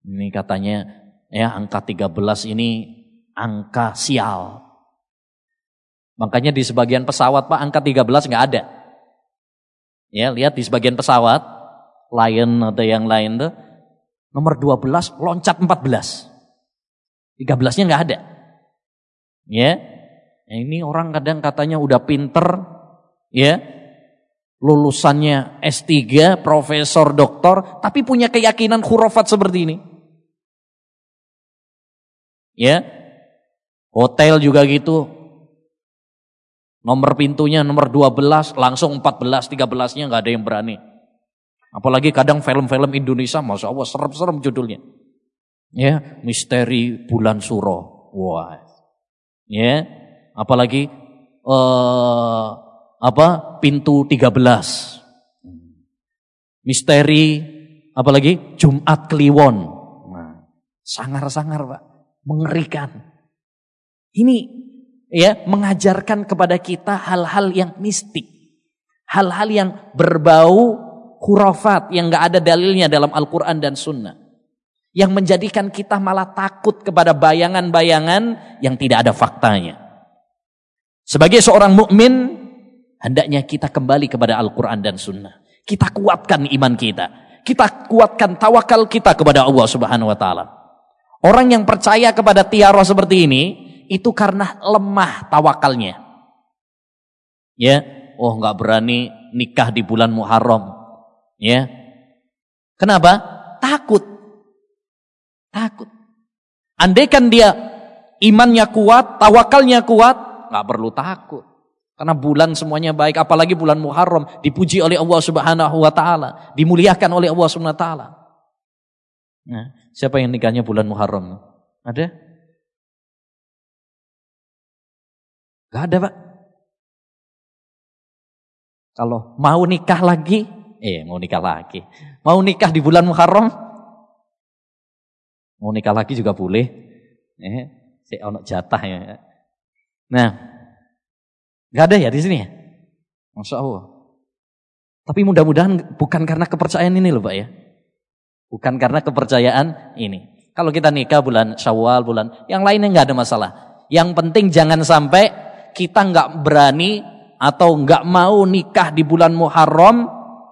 A: ini katanya ya angka 13 ini angka sial. Makanya di sebagian pesawat Pak angka 13 nggak ada. Ya, lihat di sebagian pesawat Lion atau yang lain tuh nomor 12 loncat 14. 13-nya nggak ada. Ya. Ini orang kadang katanya udah pinter ya. Lulusannya S3, profesor, doktor, tapi punya keyakinan khurafat seperti ini. Ya. Hotel juga gitu, Nomor pintunya nomor 12, langsung 14, 13-nya nggak ada yang berani. Apalagi kadang film-film Indonesia, Masya Allah, serem-serem judulnya. Ya, misteri bulan suro. Wah. Ya, apalagi uh, apa pintu 13. Misteri apalagi Jumat Kliwon. Nah, sangar-sangar Pak, mengerikan. Ini ya mengajarkan kepada kita hal-hal yang mistik, hal-hal yang berbau khurafat yang nggak ada dalilnya dalam Al-Quran dan Sunnah, yang menjadikan kita malah takut kepada bayangan-bayangan yang tidak ada faktanya. Sebagai seorang mukmin, hendaknya kita kembali kepada Al-Quran dan Sunnah. Kita kuatkan iman kita, kita kuatkan tawakal kita kepada Allah Subhanahu Wa Taala. Orang yang percaya kepada tiara seperti ini, itu karena lemah tawakalnya. Ya, oh nggak berani nikah di bulan Muharram. Ya, kenapa? Takut, takut. Andaikan dia imannya kuat, tawakalnya kuat, nggak perlu takut. Karena bulan semuanya baik, apalagi bulan Muharram dipuji oleh Allah Subhanahu wa taala, dimuliakan oleh Allah Subhanahu wa taala. Nah, siapa yang nikahnya bulan Muharram? Ada? Gak ada pak. Kalau mau nikah lagi, eh mau nikah lagi. Mau nikah di bulan Muharram, mau nikah lagi juga boleh. Eh, si ono jatah ya. Nah, gak ada ya di sini ya? Masya Allah. Tapi mudah-mudahan bukan karena kepercayaan ini loh Pak ya. Bukan karena kepercayaan ini. Kalau kita nikah bulan Syawal, bulan yang lainnya nggak ada masalah. Yang penting jangan sampai kita nggak berani atau nggak mau nikah di bulan Muharram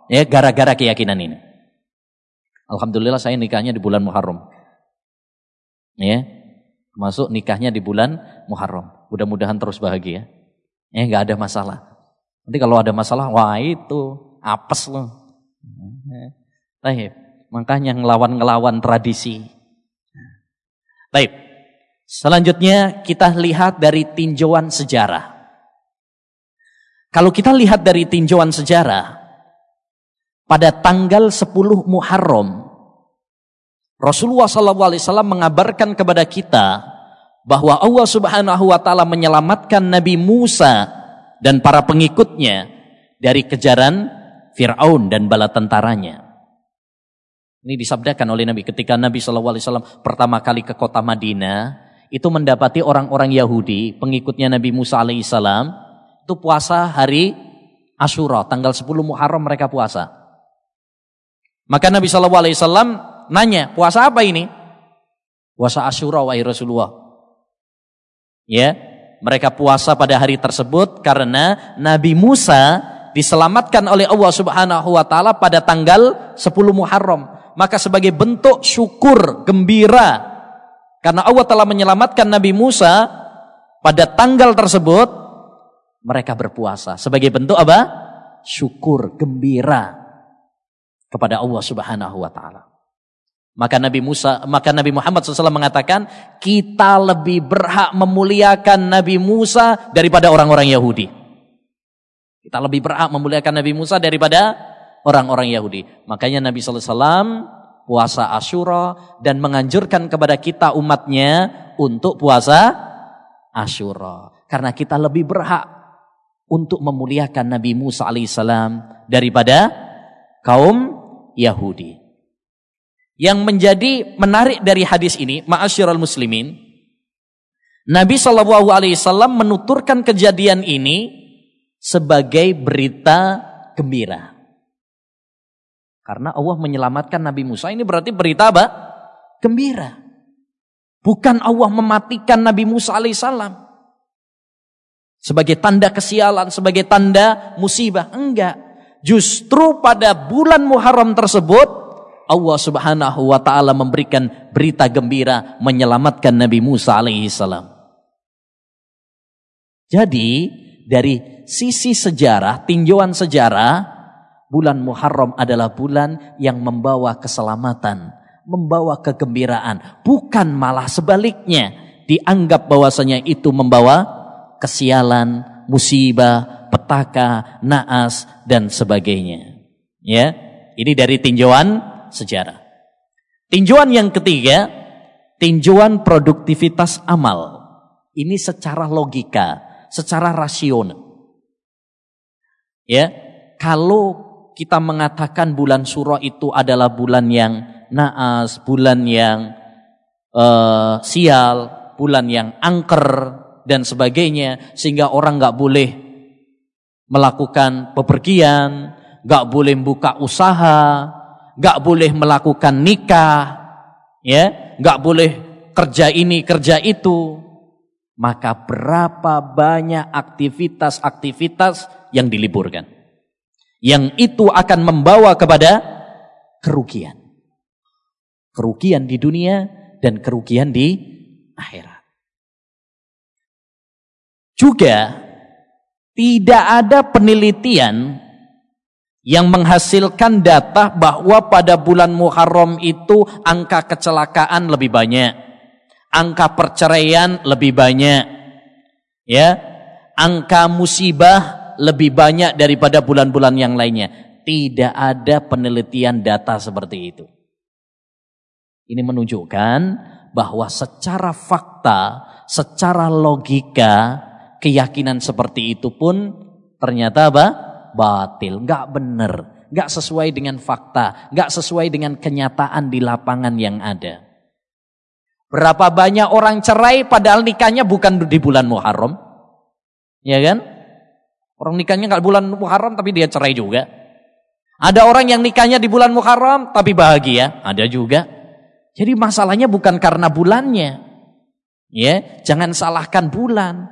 A: ya gara-gara keyakinan ini. Alhamdulillah saya nikahnya di bulan Muharram. Ya. Masuk nikahnya di bulan Muharram. Mudah-mudahan terus bahagia. Ya nggak ada masalah. Nanti kalau ada masalah, wah itu apes loh. Baik. Makanya ngelawan-ngelawan tradisi. Baik. Selanjutnya kita lihat dari tinjauan sejarah. Kalau kita lihat dari tinjauan sejarah, pada tanggal 10 Muharram, Rasulullah SAW mengabarkan kepada kita bahwa Allah Subhanahu wa taala menyelamatkan Nabi Musa dan para pengikutnya dari kejaran Firaun dan bala tentaranya. Ini disabdakan oleh Nabi ketika Nabi SAW pertama kali ke kota Madinah itu mendapati orang-orang Yahudi, pengikutnya Nabi Musa alaihissalam, itu puasa hari Ashura, tanggal 10 Muharram mereka puasa. Maka Nabi Shallallahu Alaihi Wasallam nanya, puasa apa ini? Puasa Ashura wahai Rasulullah. Ya, mereka puasa pada hari tersebut karena Nabi Musa diselamatkan oleh Allah Subhanahu wa taala pada tanggal 10 Muharram. Maka sebagai bentuk syukur, gembira karena Allah telah menyelamatkan Nabi Musa pada tanggal tersebut, mereka berpuasa. Sebagai bentuk apa? Syukur, gembira kepada Allah Subhanahu wa taala. Maka Nabi Musa, maka Nabi Muhammad SAW mengatakan, kita lebih berhak memuliakan Nabi Musa daripada orang-orang Yahudi. Kita lebih berhak memuliakan Nabi Musa daripada orang-orang Yahudi. Makanya Nabi SAW puasa Ashura dan menganjurkan kepada kita umatnya untuk puasa Ashura. Karena kita lebih berhak untuk memuliakan Nabi Musa alaihissalam daripada kaum Yahudi. Yang menjadi menarik dari hadis ini, ma'asyiral muslimin, Nabi Shallallahu Alaihi Wasallam menuturkan kejadian ini sebagai berita gembira. Karena Allah menyelamatkan Nabi Musa ini berarti berita apa? Gembira. Bukan Allah mematikan Nabi Musa alaihissalam. Sebagai tanda kesialan, sebagai tanda musibah. Enggak. Justru pada bulan Muharram tersebut, Allah subhanahu wa ta'ala memberikan berita gembira menyelamatkan Nabi Musa alaihissalam. Jadi dari sisi sejarah, tinjauan sejarah, bulan Muharram adalah bulan yang membawa keselamatan, membawa kegembiraan, bukan malah sebaliknya dianggap bahwasanya itu membawa kesialan, musibah, petaka, naas dan sebagainya. Ya, ini dari tinjauan sejarah. Tinjauan yang ketiga, tinjauan produktivitas amal. Ini secara logika secara rasional. Ya, kalau kita mengatakan bulan Suro itu adalah bulan yang naas, bulan yang uh, sial, bulan yang angker dan sebagainya, sehingga orang nggak boleh melakukan bepergian, nggak boleh buka usaha, nggak boleh melakukan nikah, ya, nggak boleh kerja ini kerja itu, maka berapa banyak aktivitas-aktivitas yang diliburkan. Yang itu akan membawa kepada kerugian. Kerugian di dunia dan kerugian di akhirat. Juga tidak ada penelitian yang menghasilkan data bahwa pada bulan Muharram itu angka kecelakaan lebih banyak angka perceraian lebih banyak. Ya. Angka musibah lebih banyak daripada bulan-bulan yang lainnya. Tidak ada penelitian data seperti itu. Ini menunjukkan bahwa secara fakta, secara logika, keyakinan seperti itu pun ternyata apa? Batil, nggak benar, nggak sesuai dengan fakta, nggak sesuai dengan kenyataan di lapangan yang ada. Berapa banyak orang cerai padahal nikahnya bukan di bulan Muharram. Ya kan? Orang nikahnya nggak bulan Muharram tapi dia cerai juga. Ada orang yang nikahnya di bulan Muharram tapi bahagia, ada juga. Jadi masalahnya bukan karena bulannya. Ya, jangan salahkan bulan.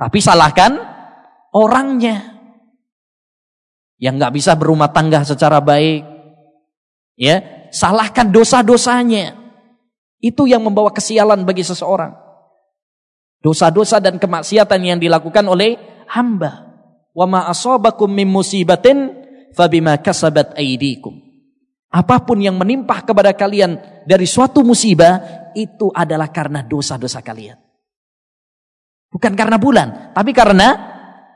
A: Tapi salahkan orangnya. Yang nggak bisa berumah tangga secara baik. Ya, salahkan dosa-dosanya. Itu yang membawa kesialan bagi seseorang. Dosa-dosa dan kemaksiatan yang dilakukan oleh hamba. Wa ma asabakum min musibatin fabima kasabat aydikum. Apa pun yang menimpa kepada kalian dari suatu musibah itu adalah karena dosa-dosa kalian. Bukan karena bulan, tapi karena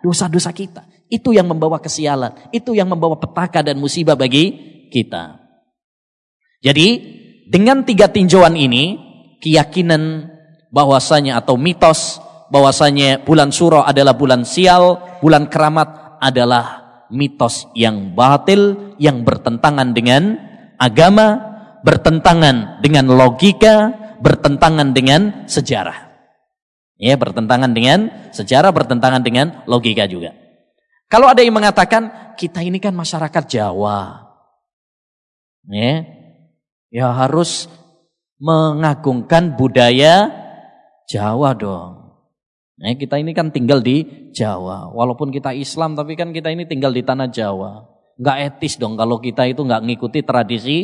A: dosa-dosa kita. Itu yang membawa kesialan, itu yang membawa petaka dan musibah bagi kita. Jadi dengan tiga tinjauan ini, keyakinan bahwasanya atau mitos bahwasanya bulan Suro adalah bulan sial, bulan keramat adalah mitos yang batil, yang bertentangan dengan agama, bertentangan dengan logika, bertentangan dengan sejarah. Ya, bertentangan dengan sejarah, bertentangan dengan logika juga. Kalau ada yang mengatakan kita ini kan masyarakat Jawa. Ya, ya harus mengagungkan budaya Jawa dong. Nah, kita ini kan tinggal di Jawa. Walaupun kita Islam tapi kan kita ini tinggal di tanah Jawa. Enggak etis dong kalau kita itu enggak ngikuti tradisi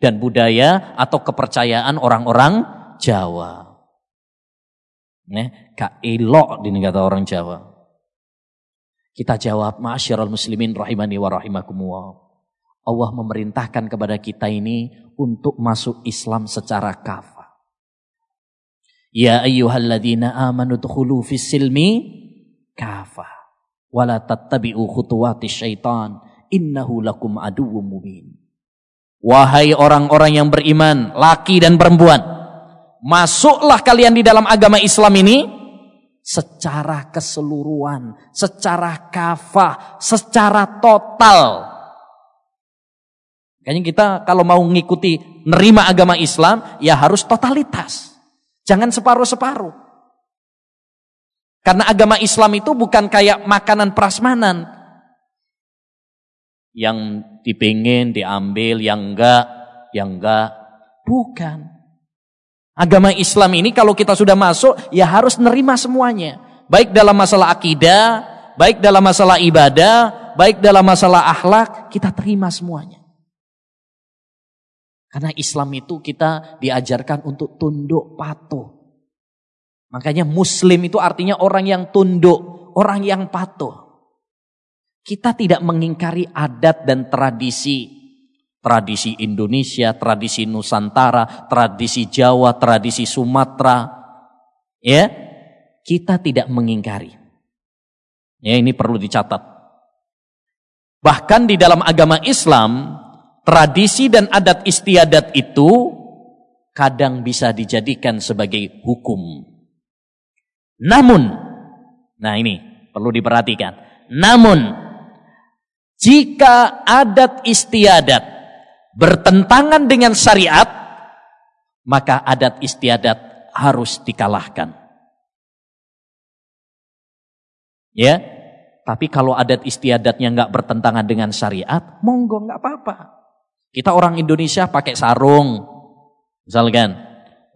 A: dan budaya atau kepercayaan orang-orang Jawa. Nah, gak elok di negara orang Jawa. Kita jawab, Ma'asyiral muslimin rahimani wa rahimakumullah. Allah memerintahkan kepada kita ini untuk masuk Islam secara kafah. Ya ayyuhalladzina amanu dukhulu fis silmi kafah. Wala tattabi'u khutuwati syaitan. Innahu lakum aduwwum mubin. Wahai orang-orang yang beriman, laki dan perempuan, masuklah kalian di dalam agama Islam ini secara keseluruhan, secara kafah, secara total. Kayaknya kita kalau mau mengikuti nerima agama Islam, ya harus totalitas. Jangan separuh-separuh. Karena agama Islam itu bukan kayak makanan prasmanan. Yang dipingin, diambil, yang enggak, yang enggak. Bukan. Agama Islam ini kalau kita sudah masuk, ya harus nerima semuanya. Baik dalam masalah akidah, baik dalam masalah ibadah, baik dalam masalah akhlak, kita terima semuanya. Karena Islam itu kita diajarkan untuk tunduk patuh. Makanya muslim itu artinya orang yang tunduk, orang yang patuh. Kita tidak mengingkari adat dan tradisi. Tradisi Indonesia, tradisi Nusantara, tradisi Jawa, tradisi Sumatera. Ya, kita tidak mengingkari. Ya, ini perlu dicatat. Bahkan di dalam agama Islam, tradisi dan adat istiadat itu kadang bisa dijadikan sebagai hukum. Namun, nah ini perlu diperhatikan. Namun, jika adat istiadat bertentangan dengan syariat, maka adat istiadat harus dikalahkan. Ya, tapi kalau adat istiadatnya nggak bertentangan dengan syariat, monggo nggak apa-apa. Kita orang Indonesia pakai sarung, misalkan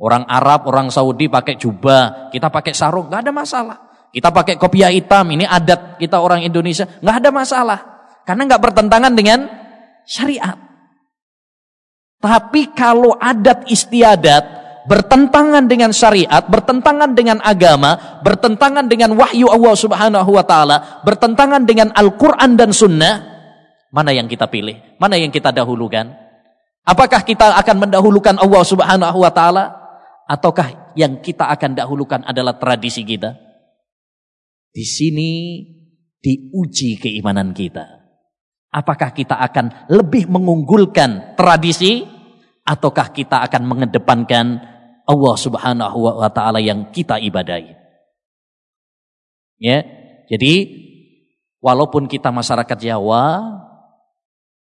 A: orang Arab, orang Saudi pakai jubah, kita pakai sarung, nggak ada masalah. Kita pakai kopiah hitam, ini adat kita orang Indonesia, nggak ada masalah, karena nggak bertentangan dengan syariat. Tapi kalau adat istiadat bertentangan dengan syariat, bertentangan dengan agama, bertentangan dengan wahyu Allah Subhanahu wa taala, bertentangan dengan Al-Qur'an dan sunnah, Mana yang kita pilih? Mana yang kita dahulukan? Apakah kita akan mendahulukan Allah Subhanahu wa taala ataukah yang kita akan dahulukan adalah tradisi kita? Di sini diuji keimanan kita. Apakah kita akan lebih mengunggulkan tradisi ataukah kita akan mengedepankan Allah Subhanahu wa taala yang kita ibadahi? Ya. Jadi walaupun kita masyarakat Jawa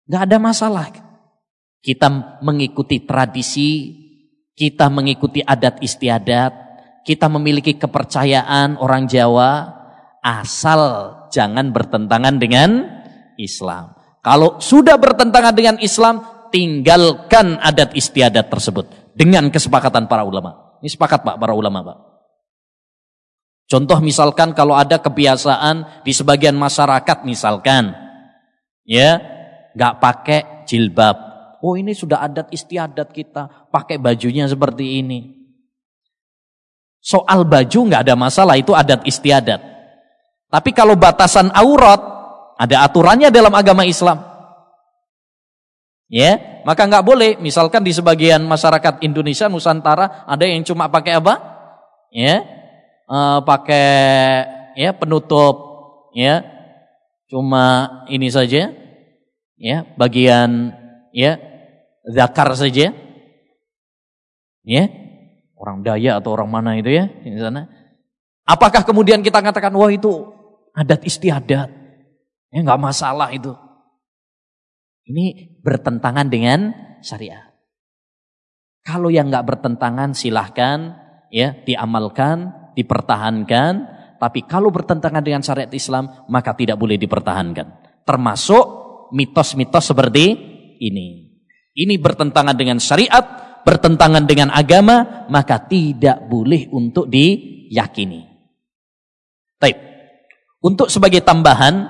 A: Nggak ada masalah. Kita mengikuti tradisi, kita mengikuti adat istiadat, kita memiliki kepercayaan orang Jawa, asal jangan bertentangan dengan Islam. Kalau sudah bertentangan dengan Islam, tinggalkan adat istiadat tersebut dengan kesepakatan para ulama. Ini sepakat Pak para ulama Pak. Contoh misalkan kalau ada kebiasaan di sebagian masyarakat misalkan ya nggak pakai jilbab. Oh ini sudah adat istiadat kita, pakai bajunya seperti ini. Soal baju nggak ada masalah, itu adat istiadat. Tapi kalau batasan aurat, ada aturannya dalam agama Islam. Ya, maka nggak boleh. Misalkan di sebagian masyarakat Indonesia Nusantara ada yang cuma pakai apa? Ya, uh, pakai ya penutup, ya, cuma ini saja, ya bagian ya zakar saja. Ya orang daya atau orang mana itu ya di sana. Apakah kemudian kita katakan wah itu adat istiadat? Ya nggak masalah itu. Ini bertentangan dengan syariat. Kalau yang nggak bertentangan silahkan ya diamalkan dipertahankan. Tapi kalau bertentangan dengan syariat Islam maka tidak boleh dipertahankan. Termasuk mitos-mitos seperti ini. Ini bertentangan dengan syariat, bertentangan dengan agama, maka tidak boleh untuk diyakini. Baik. Untuk sebagai tambahan,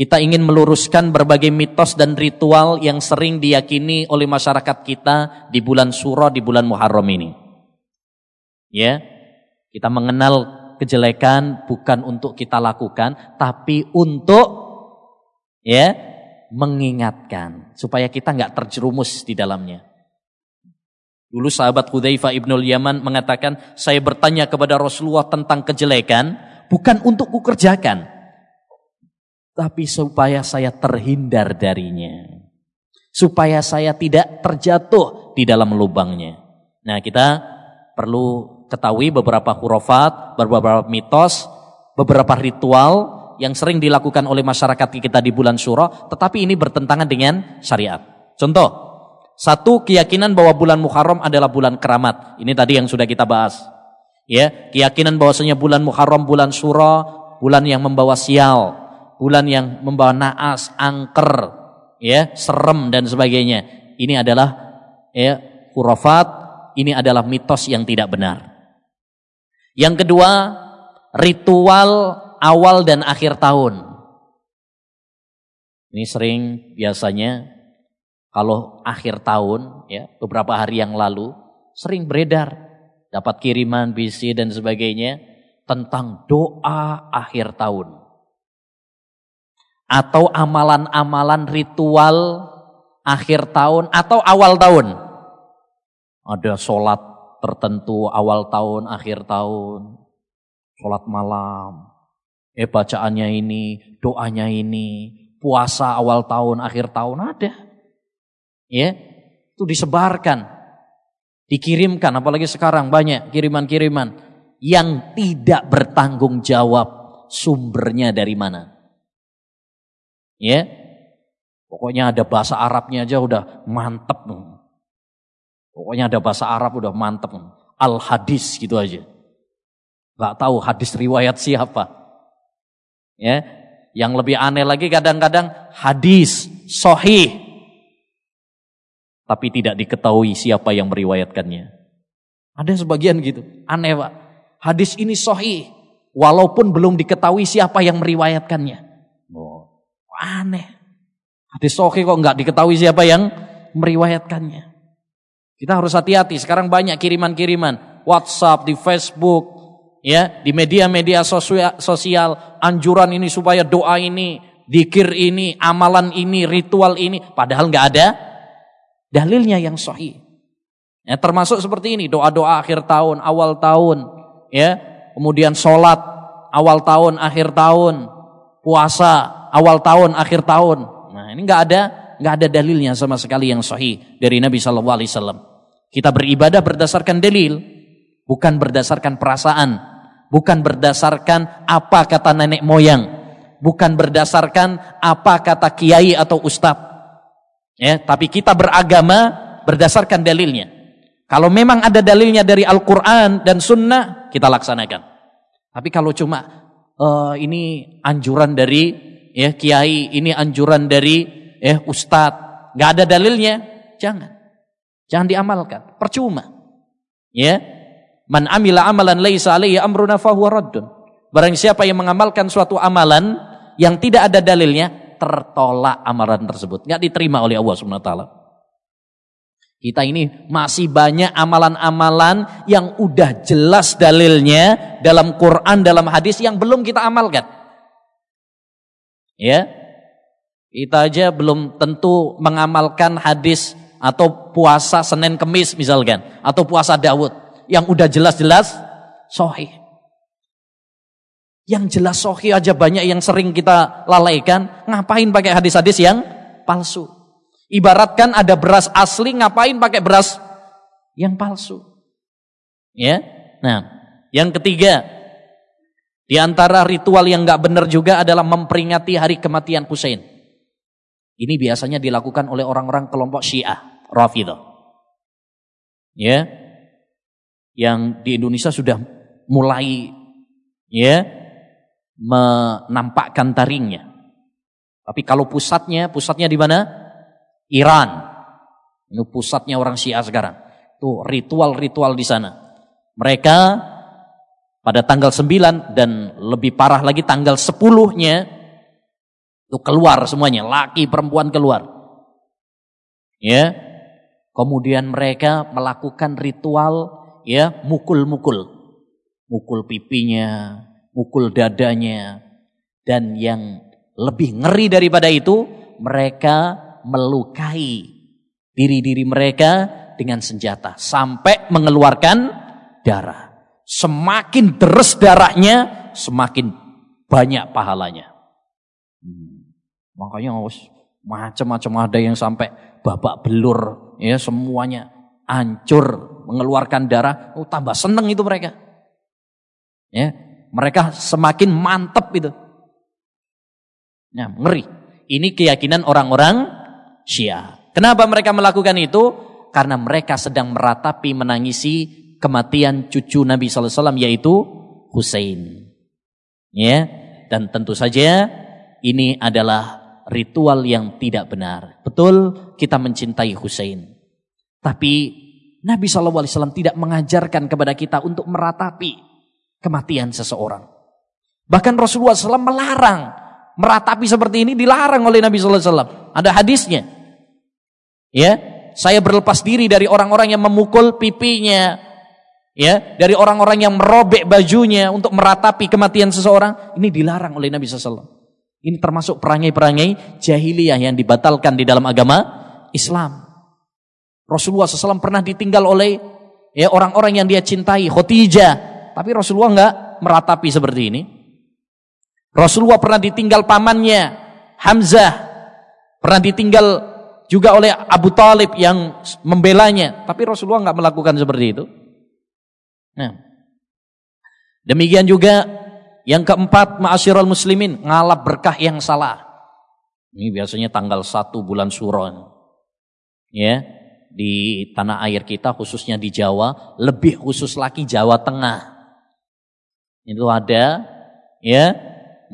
A: kita ingin meluruskan berbagai mitos dan ritual yang sering diyakini oleh masyarakat kita di bulan Suro, di bulan Muharram ini. Ya, kita mengenal kejelekan bukan untuk kita lakukan, tapi untuk ya mengingatkan supaya kita nggak terjerumus di dalamnya. Dulu sahabat Hudzaifah ibnul Yaman mengatakan, saya bertanya kepada Rasulullah tentang kejelekan, bukan untuk kukerjakan, tapi supaya saya terhindar darinya. supaya saya tidak terjatuh di dalam lubangnya. Nah, kita perlu ketahui beberapa hurufat, beberapa mitos, beberapa ritual yang sering dilakukan oleh masyarakat kita di bulan Syuro, tetapi ini bertentangan dengan syariat. Contoh, satu keyakinan bahwa bulan Muharram adalah bulan keramat. Ini tadi yang sudah kita bahas. Ya, keyakinan bahwasanya bulan Muharram bulan Syuro, bulan yang membawa sial, bulan yang membawa naas, angker, ya, serem dan sebagainya. Ini adalah ya hurufat ini adalah mitos yang tidak benar. Yang kedua, ritual awal dan akhir tahun. Ini sering biasanya kalau akhir tahun ya beberapa hari yang lalu sering beredar dapat kiriman bisi dan sebagainya tentang doa akhir tahun. Atau amalan-amalan ritual akhir tahun atau awal tahun. Ada sholat tertentu awal tahun, akhir tahun, sholat malam, eh bacaannya ini, doanya ini, puasa awal tahun, akhir tahun ada. Ya, itu disebarkan, dikirimkan, apalagi sekarang banyak kiriman-kiriman yang tidak bertanggung jawab sumbernya dari mana. Ya, pokoknya ada bahasa Arabnya aja udah mantep. Pokoknya ada bahasa Arab udah mantep. Al-hadis gitu aja. Gak tahu hadis riwayat siapa. Ya, yang lebih aneh lagi kadang-kadang hadis sohih. Tapi tidak diketahui siapa yang meriwayatkannya. Ada sebagian gitu. Aneh pak. Hadis ini sohih. Walaupun belum diketahui siapa yang meriwayatkannya. Oh, aneh. Hadis sohih kok nggak diketahui siapa yang meriwayatkannya. Kita harus hati-hati. Sekarang banyak kiriman-kiriman WhatsApp, di Facebook, ya, di media-media sosial, anjuran ini supaya doa ini, dikir ini, amalan ini, ritual ini, padahal nggak ada dalilnya yang sahih. Ya, termasuk seperti ini, doa-doa akhir tahun, awal tahun, ya, kemudian sholat awal tahun, akhir tahun, puasa awal tahun, akhir tahun. Nah, ini nggak ada nggak ada dalilnya sama sekali yang sahih dari Nabi Shallallahu Alaihi Wasallam. Kita beribadah berdasarkan dalil, bukan berdasarkan perasaan, bukan berdasarkan apa kata nenek moyang, bukan berdasarkan apa kata kiai atau ustadz. Ya, tapi kita beragama berdasarkan dalilnya. Kalau memang ada dalilnya dari Al-Quran dan Sunnah, kita laksanakan. Tapi kalau cuma uh, ini anjuran dari ya kiai, ini anjuran dari ya ustadz, nggak ada dalilnya, jangan. Jangan diamalkan, percuma. Ya. Man amila amalan laisa alaihi amruna fahuwa raddun. Barang siapa yang mengamalkan suatu amalan yang tidak ada dalilnya, tertolak amalan tersebut. Enggak diterima oleh Allah Subhanahu. Kita ini masih banyak amalan-amalan yang udah jelas dalilnya dalam Quran, dalam hadis yang belum kita amalkan. Ya. Kita aja belum tentu mengamalkan hadis atau puasa Senin Kemis misalkan atau puasa Daud yang udah jelas-jelas sohi. Yang jelas sohi aja banyak yang sering kita lalaikan, ngapain pakai hadis-hadis yang palsu? Ibaratkan ada beras asli, ngapain pakai beras yang palsu? Ya, nah, yang ketiga di antara ritual yang nggak benar juga adalah memperingati hari kematian Husain. Ini biasanya dilakukan oleh orang-orang kelompok Syiah. Rafidah. Ya. Yang di Indonesia sudah mulai ya menampakkan taringnya. Tapi kalau pusatnya, pusatnya di mana? Iran. Ini pusatnya orang Syiah sekarang. Tuh ritual-ritual di sana. Mereka pada tanggal 9 dan lebih parah lagi tanggal 10-nya itu keluar semuanya, laki perempuan keluar. Ya, Kemudian mereka melakukan ritual ya mukul-mukul. Mukul pipinya, mukul dadanya. Dan yang lebih ngeri daripada itu, mereka melukai diri-diri mereka dengan senjata sampai mengeluarkan darah. Semakin deres darahnya, semakin banyak pahalanya. Hmm. Makanya Macam-macam ada yang sampai babak belur, ya semuanya hancur, mengeluarkan darah, oh tambah seneng itu mereka. Ya, mereka semakin mantep itu. Ya, ngeri. Ini keyakinan orang-orang Syiah. Kenapa mereka melakukan itu? Karena mereka sedang meratapi menangisi kematian cucu Nabi sallallahu alaihi wasallam yaitu Husain. Ya, dan tentu saja ini adalah ritual yang tidak benar. Betul kita mencintai Husain. Tapi Nabi SAW tidak mengajarkan kepada kita untuk meratapi kematian seseorang. Bahkan Rasulullah SAW melarang meratapi seperti ini dilarang oleh Nabi SAW. Ada hadisnya. Ya, saya berlepas diri dari orang-orang yang memukul pipinya, ya, dari orang-orang yang merobek bajunya untuk meratapi kematian seseorang. Ini dilarang oleh Nabi SAW. Ini termasuk perangai-perangai jahiliyah yang dibatalkan di dalam agama Islam. Rasulullah SAW pernah ditinggal oleh ya orang-orang yang dia cintai, Khotijah. Tapi Rasulullah enggak meratapi seperti ini. Rasulullah pernah ditinggal pamannya, Hamzah. Pernah ditinggal juga oleh Abu Talib yang membelanya. Tapi Rasulullah enggak melakukan seperti itu. Nah, demikian juga yang keempat, ma'asyiral muslimin, ngalap berkah yang salah. Ini biasanya tanggal 1 bulan Suron. Ya, di tanah air kita khususnya di Jawa, lebih khusus lagi Jawa Tengah. Itu ada ya,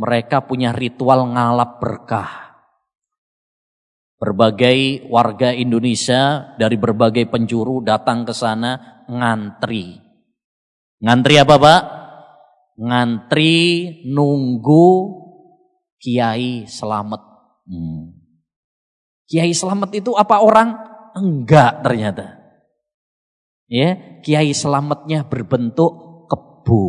A: mereka punya ritual ngalap berkah. Berbagai warga Indonesia dari berbagai penjuru datang ke sana ngantri. Ngantri apa, Pak? ngantri nunggu Kiai Selamat. Hmm. Kiai Selamat itu apa orang? Enggak ternyata. Ya, Kiai Selamatnya berbentuk kebu.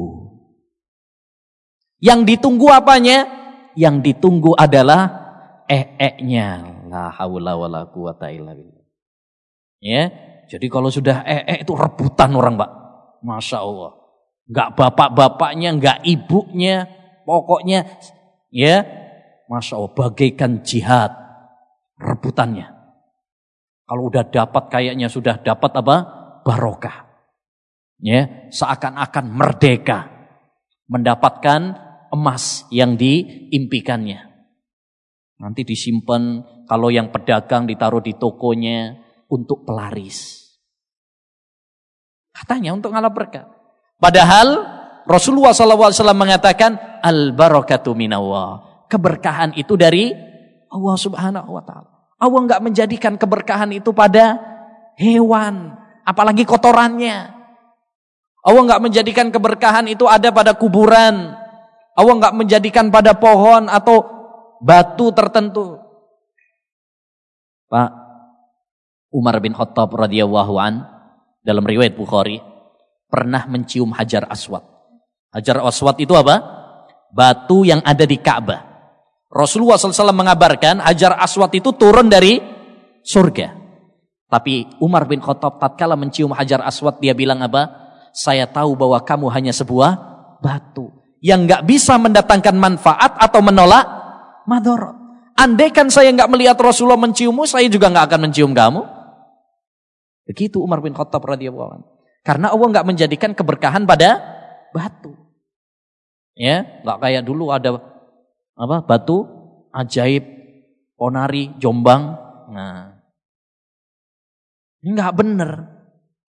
A: Yang ditunggu apanya? Yang ditunggu adalah ee-nya. La haula wala quwata illa billah. Ya, jadi kalau sudah ee itu rebutan orang, Pak. Masya Allah. Enggak bapak-bapaknya, enggak ibunya, pokoknya ya, masya Allah bagaikan jihad rebutannya. Kalau udah dapat kayaknya sudah dapat apa? Barokah. Ya, seakan-akan merdeka. Mendapatkan emas yang diimpikannya. Nanti disimpan kalau yang pedagang ditaruh di tokonya untuk pelaris. Katanya untuk ngalah berkah. Padahal Rasulullah SAW mengatakan al barakatu minallah. Keberkahan itu dari Allah Subhanahu wa taala. Allah enggak menjadikan keberkahan itu pada hewan, apalagi kotorannya. Allah enggak menjadikan keberkahan itu ada pada kuburan. Allah enggak menjadikan pada pohon atau batu tertentu. Pak Umar bin Khattab radhiyallahu an dalam riwayat Bukhari pernah mencium Hajar Aswad. Hajar Aswad itu apa? Batu yang ada di Ka'bah. Rasulullah SAW mengabarkan Hajar Aswad itu turun dari surga. Tapi Umar bin Khattab tatkala mencium Hajar Aswad dia bilang apa? Saya tahu bahwa kamu hanya sebuah batu yang nggak bisa mendatangkan manfaat atau menolak madorot. Andaikan saya nggak melihat Rasulullah menciummu, saya juga nggak akan mencium kamu. Begitu Umar bin Khattab radhiyallahu anhu. Karena Allah nggak menjadikan keberkahan pada batu. Ya, nggak kayak dulu ada apa batu ajaib Ponari Jombang. Nah, nggak bener,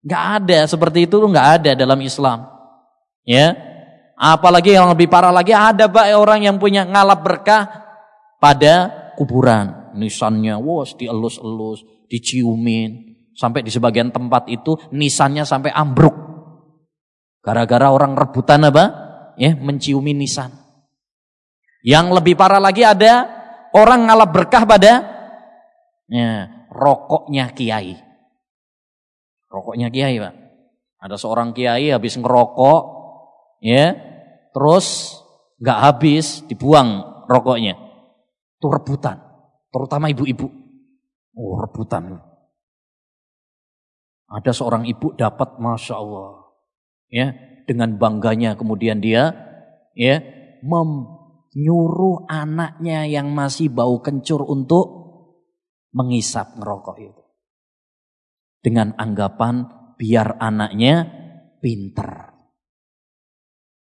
A: nggak ada seperti itu nggak ada dalam Islam. Ya, apalagi yang lebih parah lagi ada pak orang yang punya ngalap berkah pada kuburan. Nisannya, wos dielus-elus, diciumin, Sampai di sebagian tempat itu nisannya sampai ambruk. Gara-gara orang rebutan apa? Ya, menciumi nisan. Yang lebih parah lagi ada orang ngalap berkah pada ya, rokoknya kiai. Rokoknya kiai, Pak. Ada seorang kiai habis ngerokok, ya, terus nggak habis dibuang rokoknya. Itu rebutan, terutama ibu-ibu. Oh, rebutan. Ada seorang ibu dapat Masya Allah. Ya, dengan bangganya kemudian dia ya menyuruh anaknya yang masih bau kencur untuk mengisap ngerokok itu. Dengan anggapan biar anaknya pinter.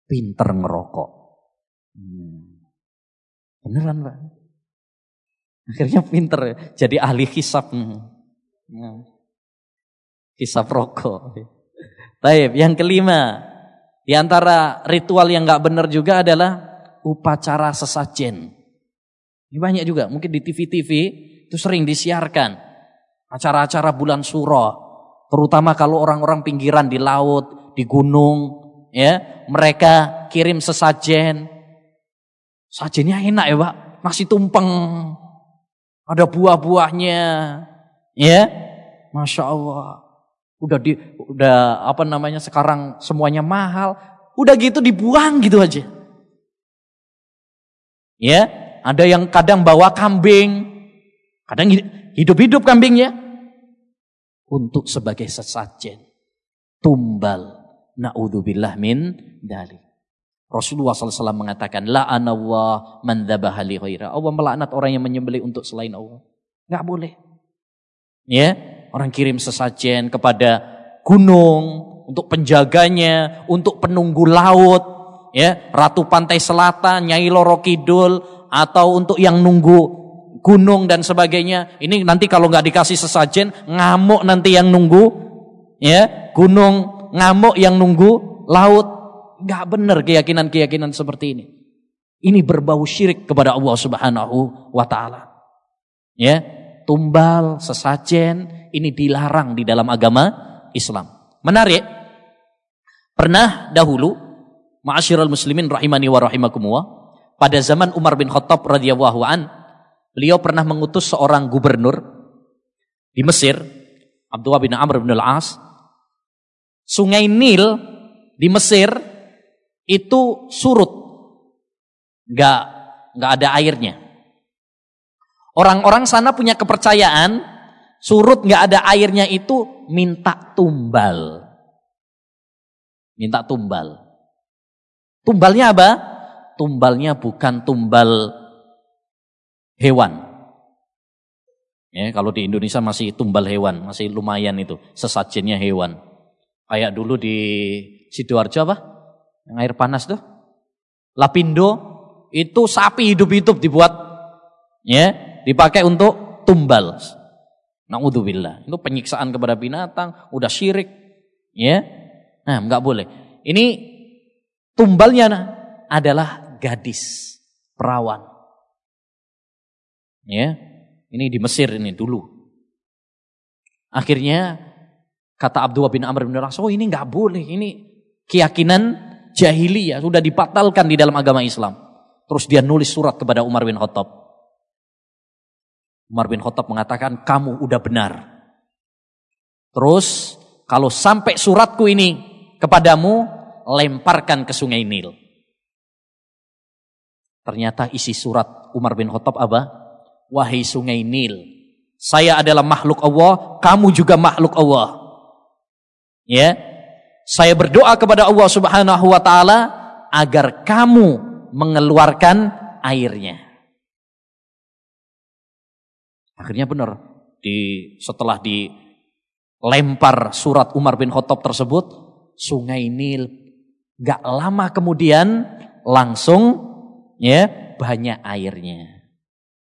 A: Pinter ngerokok. Hmm. Beneran Pak. Akhirnya pinter jadi ahli hisap. Hmm. Hisap rokok. Baik, yang kelima. Di antara ritual yang nggak benar juga adalah upacara sesajen. Ini banyak juga, mungkin di TV-TV itu sering disiarkan. Acara-acara bulan suro. Terutama kalau orang-orang pinggiran di laut, di gunung. ya Mereka kirim sesajen. Sajennya enak ya Pak, nasi tumpeng. Ada buah-buahnya. Ya, Masya Allah. Udah di udah apa namanya sekarang semuanya mahal. Udah gitu dibuang gitu aja. Ya, ada yang kadang bawa kambing. Kadang hidup-hidup kambingnya untuk sebagai sesajen. Tumbal. Na'udzubillah min dali. Rasulullah SAW mengatakan, La'anallah man dhabaha li ghaira. Allah melaknat orang yang menyembelih untuk selain Allah. Enggak boleh. Ya, orang kirim sesajen kepada gunung untuk penjaganya, untuk penunggu laut, ya, ratu pantai selatan, Nyai Loro Kidul atau untuk yang nunggu gunung dan sebagainya. Ini nanti kalau nggak dikasih sesajen, ngamuk nanti yang nunggu, ya, gunung ngamuk yang nunggu laut. Nggak benar keyakinan-keyakinan seperti ini. Ini berbau syirik kepada Allah Subhanahu wa taala. Ya, tumbal, sesajen, ini dilarang di dalam agama Islam. Menarik. Pernah dahulu, ma'asyiral muslimin rahimani wa rahimakumullah, pada zaman Umar bin Khattab radhiyallahu an, beliau pernah mengutus seorang gubernur di Mesir, Abdullah bin Amr bin Al-As. Sungai Nil di Mesir itu surut. Enggak enggak ada airnya. Orang-orang sana punya kepercayaan, surut nggak ada airnya itu minta tumbal. Minta tumbal. Tumbalnya apa? Tumbalnya bukan tumbal hewan. Ya, kalau di Indonesia masih tumbal hewan, masih lumayan itu, sesajennya hewan. Kayak dulu di Sidoarjo apa? Yang air panas tuh. Lapindo itu sapi hidup-hidup dibuat ya dipakai untuk tumbal. Naudzubillah. Itu penyiksaan kepada binatang, udah syirik. Ya. Nah, enggak boleh. Ini tumbalnya adalah gadis, perawan. Ya. Ini di Mesir ini dulu. Akhirnya kata Abdullah bin Amr bin Ras, "Oh, ini enggak boleh. Ini keyakinan jahiliyah sudah dibatalkan di dalam agama Islam." Terus dia nulis surat kepada Umar bin Khattab. Umar bin Khattab mengatakan kamu udah benar. Terus kalau sampai suratku ini kepadamu lemparkan ke sungai Nil. Ternyata isi surat Umar bin Khattab apa? Wahai sungai Nil, saya adalah makhluk Allah, kamu juga makhluk Allah. Ya. Saya berdoa kepada Allah Subhanahu wa taala agar kamu mengeluarkan airnya. Akhirnya benar. Di setelah dilempar surat Umar bin Khattab tersebut, Sungai Nil gak lama kemudian langsung ya banyak airnya.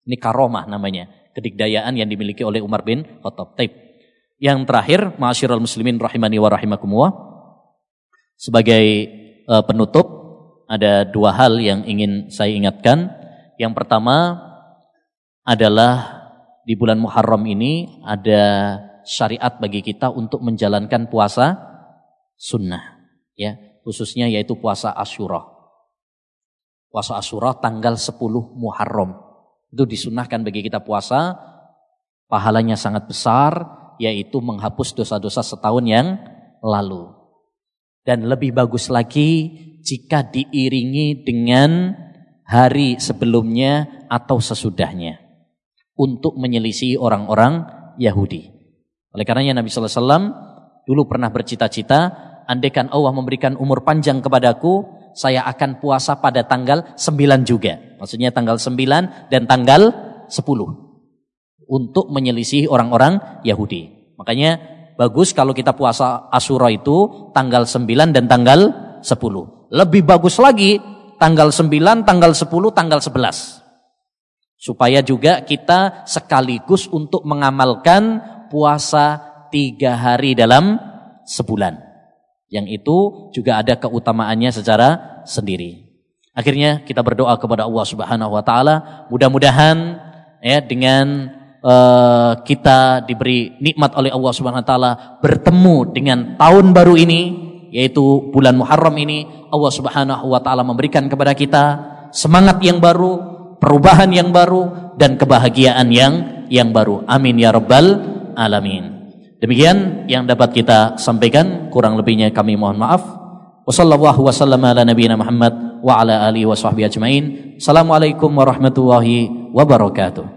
A: Ini karomah namanya, kedikdayaan yang dimiliki oleh Umar bin Khattab. Taib. Yang terakhir, ma'asyiral muslimin rahimani wa rahimakumullah. Sebagai uh, penutup, ada dua hal yang ingin saya ingatkan. Yang pertama adalah di bulan Muharram ini ada syariat bagi kita untuk menjalankan puasa sunnah ya khususnya yaitu puasa Asyura. Puasa Asyura tanggal 10 Muharram. Itu disunahkan bagi kita puasa. Pahalanya sangat besar yaitu menghapus dosa-dosa setahun yang lalu. Dan lebih bagus lagi jika diiringi dengan hari sebelumnya atau sesudahnya. Untuk menyelisih orang-orang Yahudi. Oleh karenanya Nabi Sallallahu Alaihi Wasallam dulu pernah bercita-cita, andaikan Allah memberikan umur panjang kepadaku, saya akan puasa pada tanggal 9 juga. Maksudnya tanggal 9 dan tanggal 10. untuk menyelisih orang-orang Yahudi. Makanya bagus kalau kita puasa Asyura itu tanggal 9 dan tanggal 10. Lebih bagus lagi tanggal 9, tanggal 10, tanggal 11. Supaya juga kita sekaligus untuk mengamalkan puasa tiga hari dalam sebulan. Yang itu juga ada keutamaannya secara sendiri. Akhirnya kita berdoa kepada Allah Subhanahu wa taala, mudah-mudahan ya dengan uh, kita diberi nikmat oleh Allah Subhanahu wa taala bertemu dengan tahun baru ini yaitu bulan Muharram ini Allah Subhanahu wa taala memberikan kepada kita semangat yang baru, perubahan yang baru dan kebahagiaan yang yang baru. Amin ya rabbal alamin. Demikian yang dapat kita sampaikan, kurang lebihnya kami mohon maaf. Wassallallahu wasallam ala nabiyina Muhammad wa ala alihi ajmain. Assalamualaikum warahmatullahi wabarakatuh.